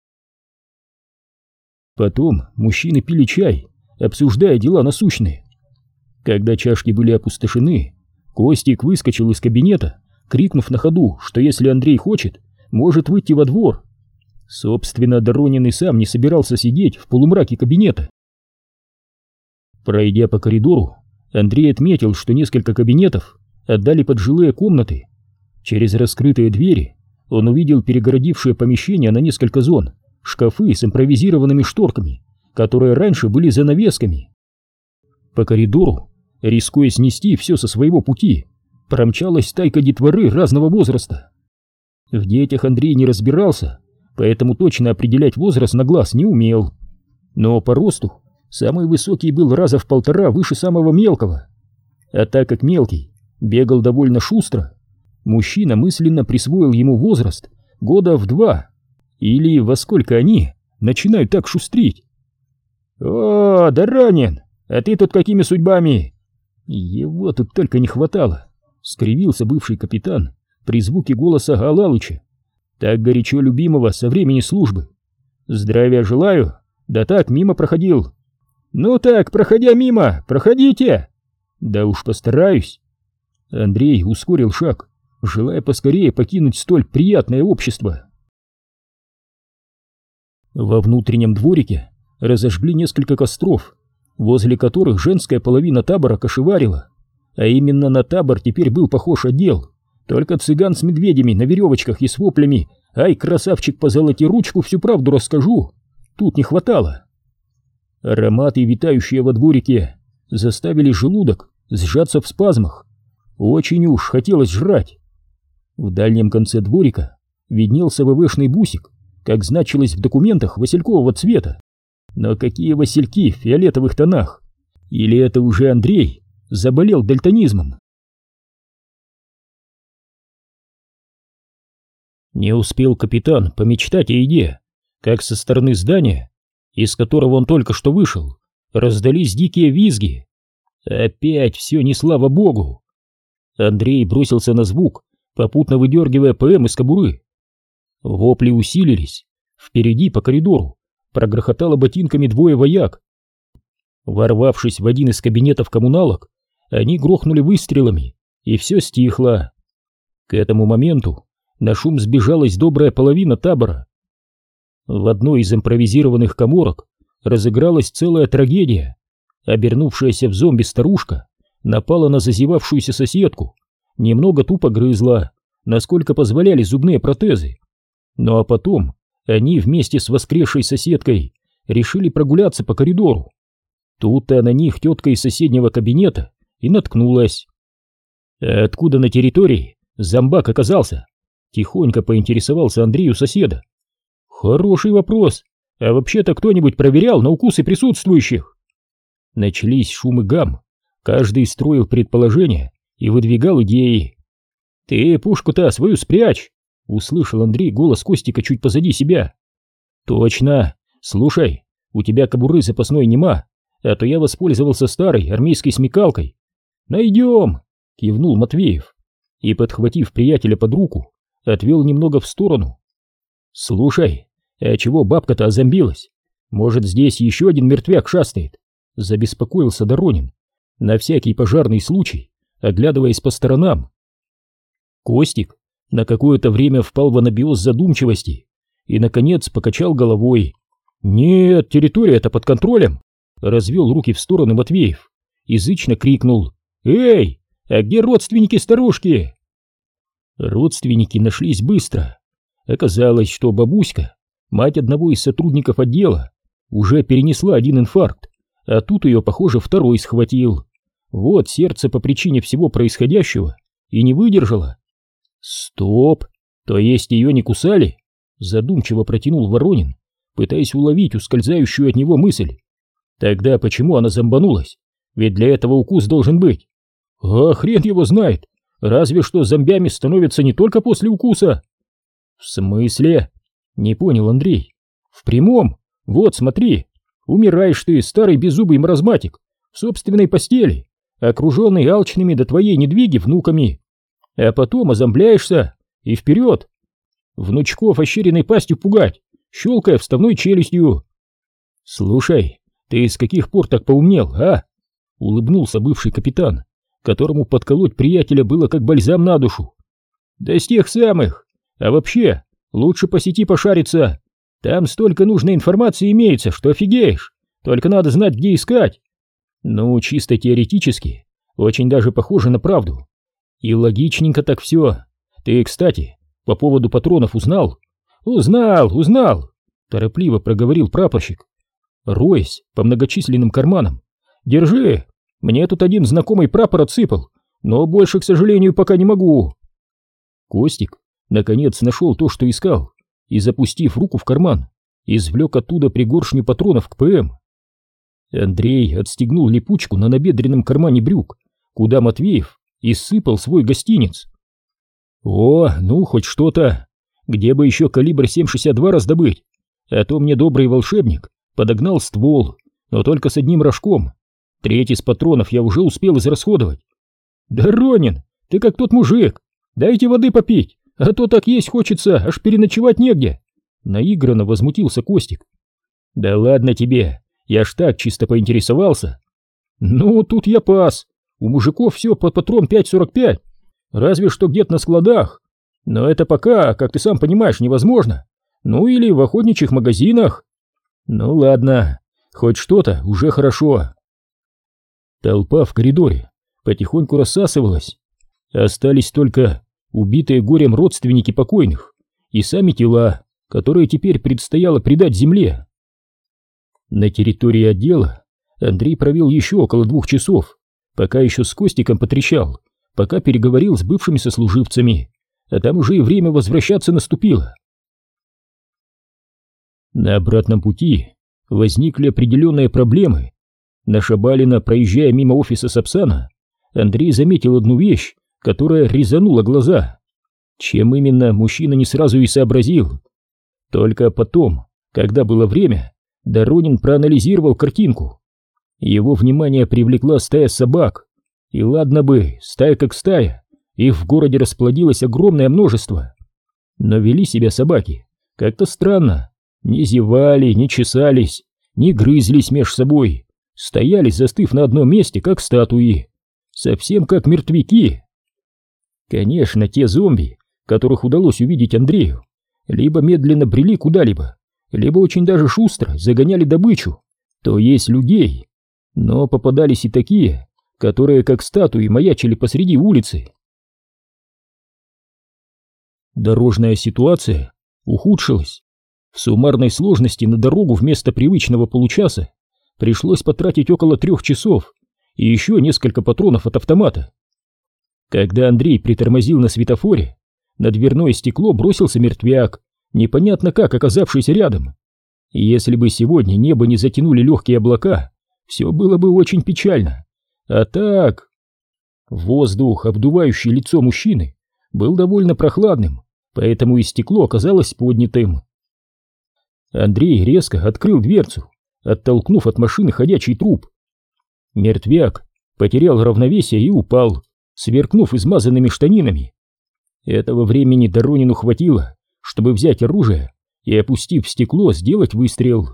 Потом мужчины пили чай, обсуждая дела насущные. Когда чашки были опустошены, Костик выскочил из кабинета, крикнув на ходу, что если Андрей хочет, может выйти во двор. Собственно, Доронин и сам не собирался сидеть в полумраке кабинета. Пройдя по коридору, Андрей отметил, что несколько кабинетов отдали под жилые комнаты. Через раскрытые двери он увидел перегородившее помещение на несколько зон, шкафы с импровизированными шторками, которые раньше были занавесками. По коридору, рискуя снести все со своего пути, промчалась стайка детворы разного возраста. В детях Андрей не разбирался, поэтому точно определять возраст на глаз не умел. Но по росту самый высокий был раза в полтора выше самого мелкого. А так как мелкий бегал довольно шустро, мужчина мысленно присвоил ему возраст года в два. Или во сколько они начинают так шустрить? «О, Доронин, а ты тут какими судьбами?» Его тут только не хватало, скривился бывший капитан при звуке голоса Галалыча, так горячо любимого со времени службы. «Здравия желаю, да так, мимо проходил». «Ну так, проходя мимо, проходите!» «Да уж постараюсь». Андрей ускорил шаг, желая поскорее покинуть столь приятное общество. Во внутреннем дворике разожгли несколько костров, возле которых женская половина табора кошеварила. А именно на табор теперь был похож отдел. Только цыган с медведями на веревочках и с воплями «Ай, красавчик, позолоти ручку, всю правду расскажу!» Тут не хватало. Ароматы, витающие во дворике, заставили желудок сжаться в спазмах. Очень уж хотелось жрать. В дальнем конце дворика виднелся ВВшный бусик, как значилось в документах василькового цвета. Но какие васильки в фиолетовых тонах? Или это уже Андрей заболел дальтонизмом? Не успел капитан помечтать о еде, как со стороны здания, из которого он только что вышел, раздались дикие визги. Опять все не слава богу. Андрей бросился на звук, попутно выдергивая ПМ из кобуры. Вопли усилились. Впереди по коридору прогрохотало ботинками двое вояк. Ворвавшись в один из кабинетов коммуналок, они грохнули выстрелами, и все стихло. К этому моменту на шум сбежалась добрая половина табора. В одной из импровизированных коморок разыгралась целая трагедия. Обернувшаяся в зомби старушка напала на зазевавшуюся соседку, немного тупо грызла, насколько позволяли зубные протезы. Ну а потом они вместе с воскресшей соседкой решили прогуляться по коридору. Тут-то на них тетка из соседнего кабинета и наткнулась. Откуда на территории зомбак оказался? Тихонько поинтересовался Андрей у соседа. Хороший вопрос. А вообще-то кто-нибудь проверял на укусы присутствующих? Начались шумы гам. Каждый строил предположения и выдвигал идеи. Ты пушку-то свою спрячь, услышал Андрей голос Костика чуть позади себя. Точно. Слушай, у тебя кобуры запасной нема, а то я воспользовался старой армейской смекалкой. Найдем, кивнул Матвеев и, подхватив приятеля под руку, отвел немного в сторону. «Слушай, а чего бабка-то озомбилась? Может, здесь еще один мертвяк шастает?» Забеспокоился Доронин, на всякий пожарный случай, оглядываясь по сторонам. Костик на какое-то время впал в анабиоз задумчивости и, наконец, покачал головой. «Нет, территория-то под контролем!» Развел руки в стороны Матвеев, язычно крикнул. «Эй, а где родственники старушки?» Родственники нашлись быстро. Оказалось, что бабуська, мать одного из сотрудников отдела, уже перенесла один инфаркт, а тут ее, похоже, второй схватил. Вот сердце по причине всего происходящего и не выдержало. Стоп! То есть ее не кусали? Задумчиво протянул Воронин, пытаясь уловить ускользающую от него мысль. Тогда почему она зомбанулась? Ведь для этого укус должен быть. А хрен его знает, Разве что зомбями становятся не только после укуса. В смысле? Не понял Андрей. В прямом. Вот, смотри. Умираешь ты, старый беззубый маразматик, в собственной постели, окруженный алчными до твоей недвиги внуками. А потом озомбляешься и вперед. Внучков ощеренной пастью пугать, щелкая вставной челюстью. Слушай, ты с каких пор так поумнел, а? Улыбнулся бывший капитан, которому подколоть приятеля было как бальзам на душу. Да с тех самых. А вообще, лучше по сети пошариться. Там столько нужной информации имеется, что офигеешь. Только надо знать, где искать. Ну, чисто теоретически, очень даже похоже на правду. И логичненько так все. Ты, кстати, по поводу патронов узнал? Узнал, узнал, торопливо проговорил прапорщик, роясь по многочисленным карманам. Держи, мне тут один знакомый прапор отсыпал, но больше, к сожалению, пока не могу. Костик, наконец, нашел то, что искал, и, запустив руку в карман, извлек оттуда пригоршню патронов к ПМ. Андрей отстегнул липучку на набедренном кармане брюк, куда Матвеев и сыпал свой гостиниц. О, ну хоть что-то. Где бы еще калибр 7,62 раздобыть? А то мне добрый волшебник подогнал ствол, но только с одним рожком. Треть из патронов я уже успел израсходовать. Да, Ронин, ты как тот мужик. Дайте воды попить, а то так есть хочется, аж переночевать негде. Наигранно возмутился Костик. Да ладно тебе, я ж так чисто поинтересовался. Ну, тут я пас. У мужиков все под патрон 5.45. Разве что где-то на складах. Но это пока, как ты сам понимаешь, невозможно. Ну или в охотничьих магазинах. Ну ладно, хоть что-то уже хорошо. Толпа в коридоре потихоньку рассасывалась. Остались только убитые горем родственники покойных и сами тела, которые теперь предстояло предать земле. На территории отдела Андрей провел еще около двух часов, пока еще с Костиком потрещал, пока переговорил с бывшими сослуживцами, а там уже и время возвращаться наступило. На обратном пути возникли определенные проблемы. На Шабалина, проезжая мимо офиса Сапсана, Андрей заметил одну вещь, которая резанула глаза. Чем именно, мужчина не сразу и сообразил. Только потом, когда было время, Доронин проанализировал картинку. Его внимание привлекла стая собак. И ладно бы, стая как стая, их в городе расплодилось огромное множество. Но вели себя собаки как-то странно. Не зевали, не чесались, не грызлись меж собой. Стояли, застыв на одном месте, как статуи. Совсем как мертвяки. Конечно, те зомби, которых удалось увидеть Андрею, либо медленно брели куда-либо, либо очень даже шустро загоняли добычу, то есть людей. Но попадались и такие, которые как статуи маячили посреди улицы. Дорожная ситуация ухудшилась. В суммарной сложности на дорогу вместо привычного получаса пришлось потратить около трех часов и еще несколько патронов от автомата. Когда Андрей притормозил на светофоре, на дверное стекло бросился мертвяк, непонятно как оказавшийся рядом. Если бы сегодня небо не затянули легкие облака, все было бы очень печально. А так... Воздух, обдувающий лицо мужчины, был довольно прохладным, поэтому и стекло оказалось поднятым. Андрей резко открыл дверцу, оттолкнув от машины ходячий труп. Мертвяк потерял равновесие и упал, сверкнув измазанными штанинами. Этого времени Доронину хватило, чтобы взять оружие и, опустив стекло, сделать выстрел.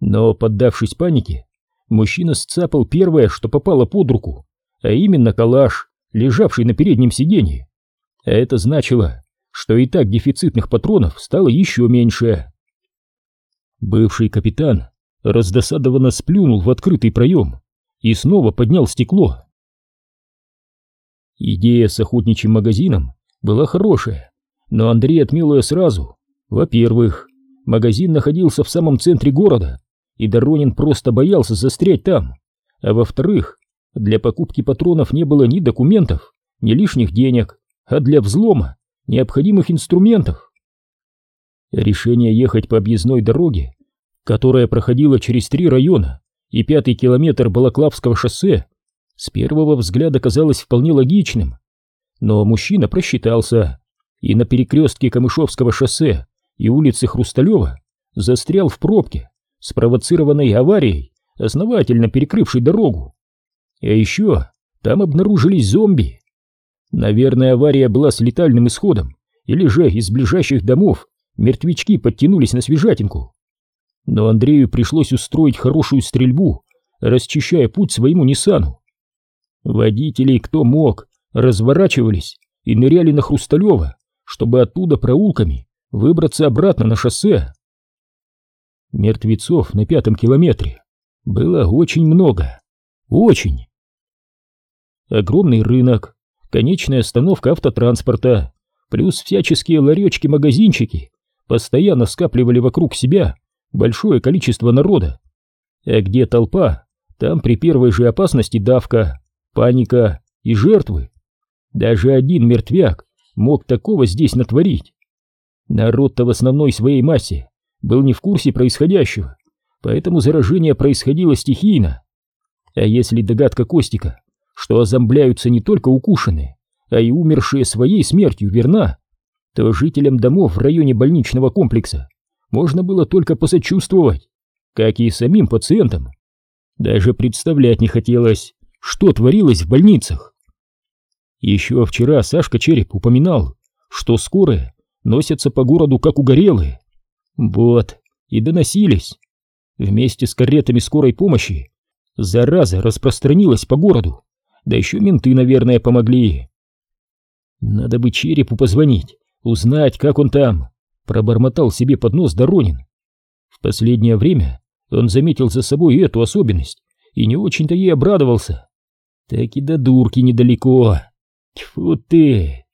Но, поддавшись панике, мужчина сцапал первое, что попало под руку, а именно калаш, лежавший на переднем сиденье. А это значило, что и так дефицитных патронов стало еще меньше. Бывший капитан раздосадованно сплюнул в открытый проем и снова поднял стекло. Идея с охотничьим магазином была хорошая, но Андрей отмел ее сразу. Во-первых, магазин находился в самом центре города, и Доронин просто боялся застрять там. А во-вторых, для покупки патронов не было ни документов, ни лишних денег, а для взлома необходимых инструментов. Решение ехать по объездной дороге, которая проходила через три района и пятый километр Балаклавского шоссе, с первого взгляда казалось вполне логичным. Но мужчина просчитался. и на перекрестке Камышовского шоссе и улицы Хрусталева застрял в пробке, спровоцированной аварией, основательно перекрывшей дорогу. А еще там обнаружились зомби. Наверное, авария была с летальным исходом, или же из ближайших домов мертвячки подтянулись на свежатинку. Но Андрею пришлось устроить хорошую стрельбу, расчищая путь своему Ниссану. Водители, кто мог, разворачивались и ныряли на Хрусталева, чтобы оттуда проулками выбраться обратно на шоссе. Мертвецов на пятом километре было очень много. Очень. Огромный рынок, конечная остановка автотранспорта, плюс всяческие ларечки-магазинчики постоянно скапливали вокруг себя большое количество народа. А где толпа, там при первой же опасности давка, паника и жертвы. Даже один мертвяк мог такого здесь натворить. Народ-то в основной своей массе был не в курсе происходящего, поэтому заражение происходило стихийно. А если догадка Костика, что озомбляются не только укушенные, а и умершие своей смертью верна, то жителям домов в районе больничного комплекса можно было только посочувствовать, как и самим пациентам. Даже представлять не хотелось, что творилось в больницах. Еще вчера Сашка Череп упоминал, что скорые носятся по городу как угорелые. Вот, и доносились. Вместе с каретами скорой помощи зараза распространилась по городу, да еще менты, наверное, помогли. Надо бы Черепу позвонить, узнать, как он там, пробормотал себе под нос Доронин. В последнее время он заметил за собой эту особенность и не очень-то ей обрадовался. Так и до дурки недалеко. Тьфу ты!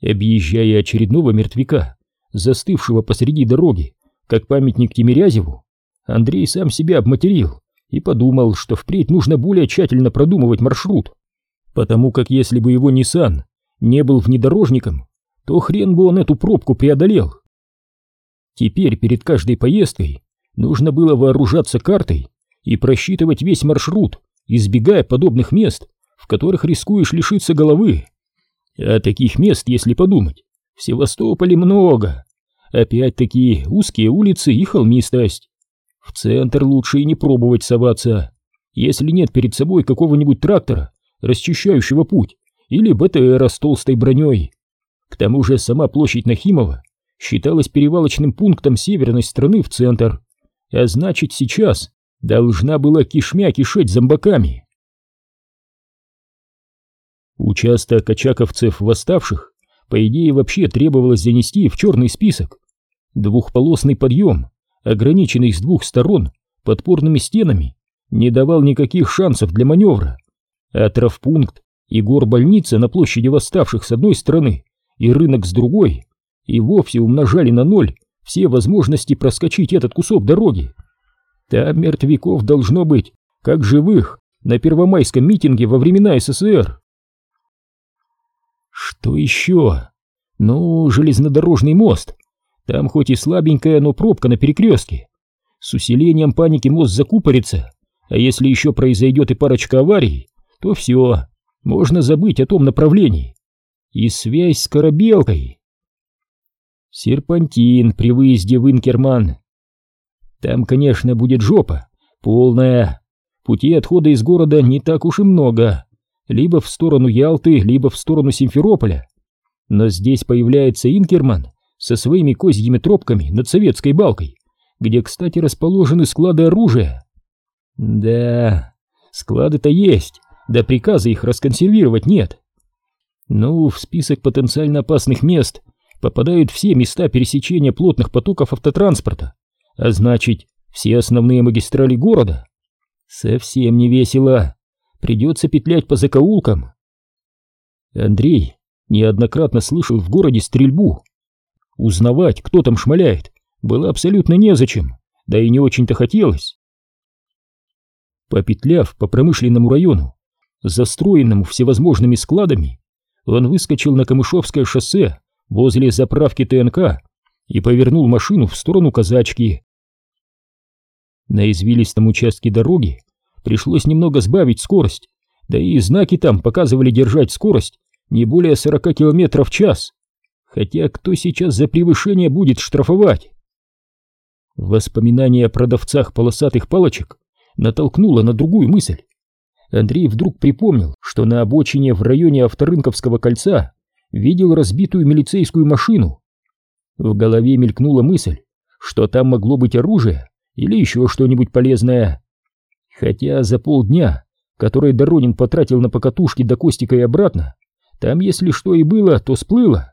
Объезжая очередного мертвяка, застывшего посреди дороги, как памятник Тимирязеву, Андрей сам себя обматерил и подумал, что впредь нужно более тщательно продумывать маршрут, потому как если бы его Ниссан не был внедорожником, то хрен бы он эту пробку преодолел. Теперь перед каждой поездкой нужно было вооружаться картой и просчитывать весь маршрут, избегая подобных мест, в которых рискуешь лишиться головы. А таких мест, если подумать, в Севастополе много. Опять-таки узкие улицы и холмистость. В центр лучше и не пробовать соваться, если нет перед собой какого-нибудь трактора, расчищающего путь, или БТРа с толстой броней. К тому же сама площадь Нахимова считалась перевалочным пунктом северной страны в центр, а значит сейчас должна была кишмя кишеть зомбаками. Участок очаковцев восставших, по идее, вообще требовалось занести в черный список. Двухполосный подъем, ограниченный с двух сторон подпорными стенами, не давал никаких шансов для маневра. А травпункт и горбольница на площади восставших с одной стороны и рынок с другой и вовсе умножали на ноль все возможности проскочить этот кусок дороги. Там мертвяков должно быть, как живых, на первомайском митинге во времена СССР. Что еще? Ну, железнодорожный мост. Там хоть и слабенькая, но пробка на перекрестке. С усилением паники мост закупорится, а если еще произойдет и парочка аварий, то все, можно забыть о том направлении. И связь с корабелкой. Серпантин при выезде в Инкерман. Там, конечно, будет жопа, полная. Пути отхода из города не так уж и много либо в сторону Ялты, либо в сторону Симферополя. Но здесь появляется Инкерман со своими козьими тропками над советской балкой, где, кстати, расположены склады оружия. Да, склады-то есть, да приказа их расконсервировать нет. Ну, в список потенциально опасных мест попадают все места пересечения плотных потоков автотранспорта, а значит, все основные магистрали города. Совсем не весело придется петлять по закоулкам. Андрей неоднократно слышал в городе стрельбу. Узнавать, кто там шмаляет, было абсолютно незачем, да и не очень-то хотелось. Попетляв по промышленному району, застроенному всевозможными складами, он выскочил на Камышовское шоссе возле заправки ТНК и повернул машину в сторону казачки. На извилистом участке дороги пришлось немного сбавить скорость, да и знаки там показывали держать скорость не более 40 км в час. Хотя кто сейчас за превышение будет штрафовать? Воспоминание о продавцах полосатых палочек натолкнуло на другую мысль. Андрей вдруг припомнил, что на обочине в районе Авторынковского кольца видел разбитую милицейскую машину. В голове мелькнула мысль, что там могло быть оружие или еще что-нибудь полезное. Хотя за полдня, который Доронин потратил на покатушки до Костика и обратно, там если что и было, то сплыло.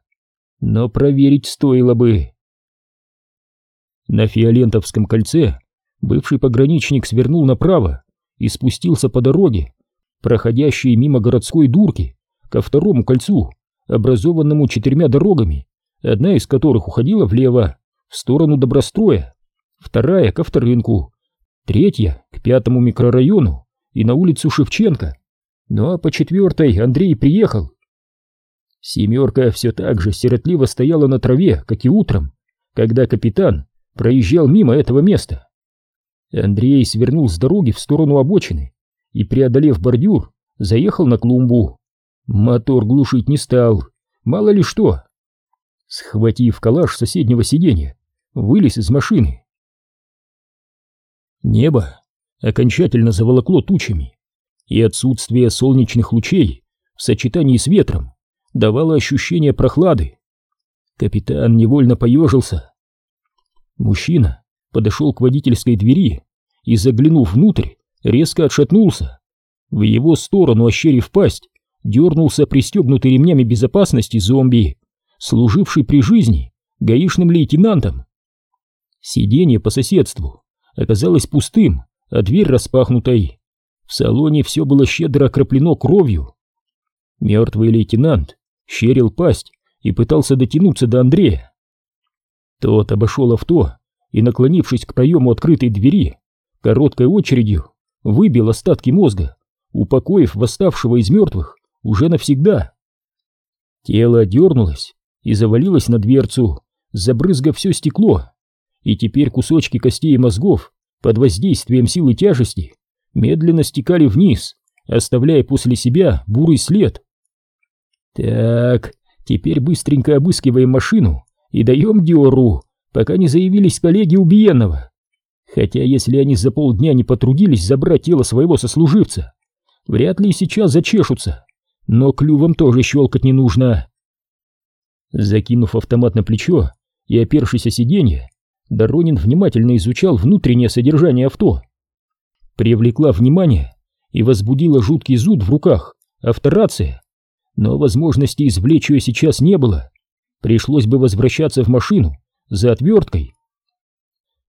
Но проверить стоило бы. На Фиолентовском кольце бывший пограничник свернул направо и спустился по дороге, проходящей мимо городской дурки, ко второму кольцу, образованному четырьмя дорогами, одна из которых уходила влево, в сторону Добростроя, вторая — ко вторынку, третья — к пятому микрорайону и на улицу Шевченко. Ну а по четвертой Андрей приехал. Семерка все так же сиротливо стояла на траве, как и утром, когда капитан проезжал мимо этого места. Андрей свернул с дороги в сторону обочины и, преодолев бордюр, заехал на клумбу. Мотор глушить не стал, мало ли что. Схватив калаш соседнего сиденья, вылез из машины. Небо окончательно заволокло тучами, и отсутствие солнечных лучей в сочетании с ветром давало ощущение прохлады. Капитан невольно поежился. Мужчина подошел к водительской двери и, заглянув внутрь, резко отшатнулся. В его сторону, ощерив пасть, дернулся пристегнутый ремнями безопасности зомби, служивший при жизни гаишным лейтенантом. Сиденье по соседству оказалось пустым, а дверь распахнутой. В салоне все было щедро окроплено кровью. Мертвый лейтенант щерил пасть и пытался дотянуться до Андрея. Тот обошел авто и, наклонившись к проему открытой двери, короткой очередью выбил остатки мозга, упокоив восставшего из мертвых уже навсегда. Тело дернулось и завалилось на дверцу, забрызгав все стекло, и теперь кусочки костей и мозгов под воздействием силы тяжести медленно стекали вниз, оставляя после себя бурый след. Так, теперь быстренько обыскиваем машину и даем Диору, пока не заявились коллеги убиенного. Хотя если они за полдня не потрудились забрать тело своего сослуживца, вряд ли сейчас зачешутся, но клювом тоже щелкать не нужно. Закинув автомат на плечо и опершись о сиденье, Доронин внимательно изучал внутреннее содержание авто. Привлекла внимание и возбудила жуткий зуд в руках авторация, но возможности извлечь ее сейчас не было. Пришлось бы возвращаться в машину за отверткой.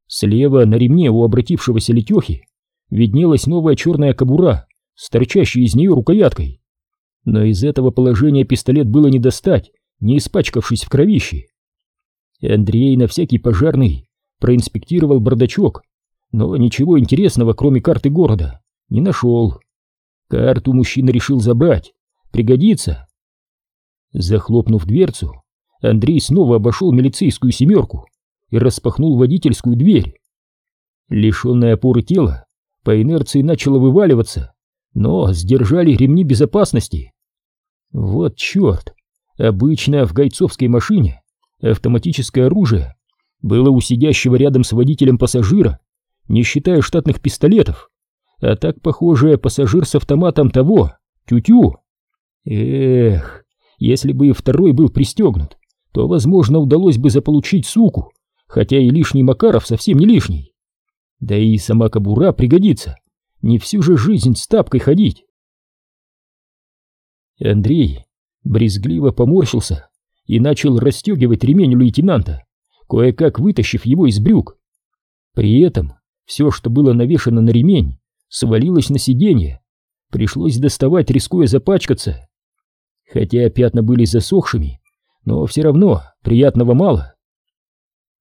Слева на ремне у обратившегося летехи виднелась новая черная кобура с торчащей из нее рукояткой. Но из этого положения пистолет было не достать, не испачкавшись в кровище. Андрей на всякий пожарный проинспектировал бардачок, но ничего интересного, кроме карты города, не нашел. Карту мужчина решил забрать, пригодится. Захлопнув дверцу, Андрей снова обошел милицейскую семерку и распахнул водительскую дверь. Лишенное опоры тело по инерции начало вываливаться, но сдержали ремни безопасности. Вот черт! Обычно в гайцовской машине автоматическое оружие было у сидящего рядом с водителем пассажира, не считая штатных пистолетов, а так, похоже, пассажир с автоматом того, тю-тю. Эх, если бы и второй был пристегнут, то, возможно, удалось бы заполучить суку, хотя и лишний Макаров совсем не лишний. Да и сама кобура пригодится, не всю же жизнь с тапкой ходить. Андрей брезгливо поморщился и начал расстегивать ремень лейтенанта, кое-как вытащив его из брюк. При этом все, что было навешано на ремень, свалилось на сиденье. Пришлось доставать, рискуя запачкаться. Хотя пятна были засохшими, но все равно приятного мало.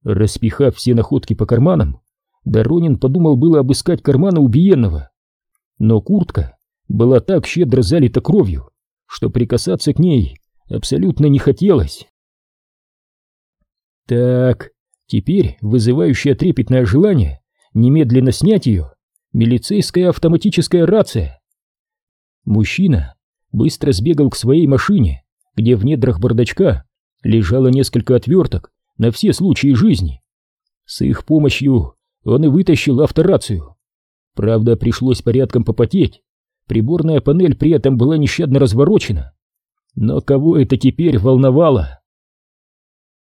Распихав все находки по карманам, Доронин подумал было обыскать карманы убиенного. Но куртка была так щедро залита кровью, что прикасаться к ней абсолютно не хотелось. Так, теперь вызывающее трепетное желание немедленно снять ее милицейская автоматическая рация. Мужчина быстро сбегал к своей машине, где в недрах бардачка лежало несколько отверток на все случаи жизни. С их помощью он и вытащил авторацию. Правда, пришлось порядком попотеть. Приборная панель при этом была нещадно разворочена. Но кого это теперь волновало?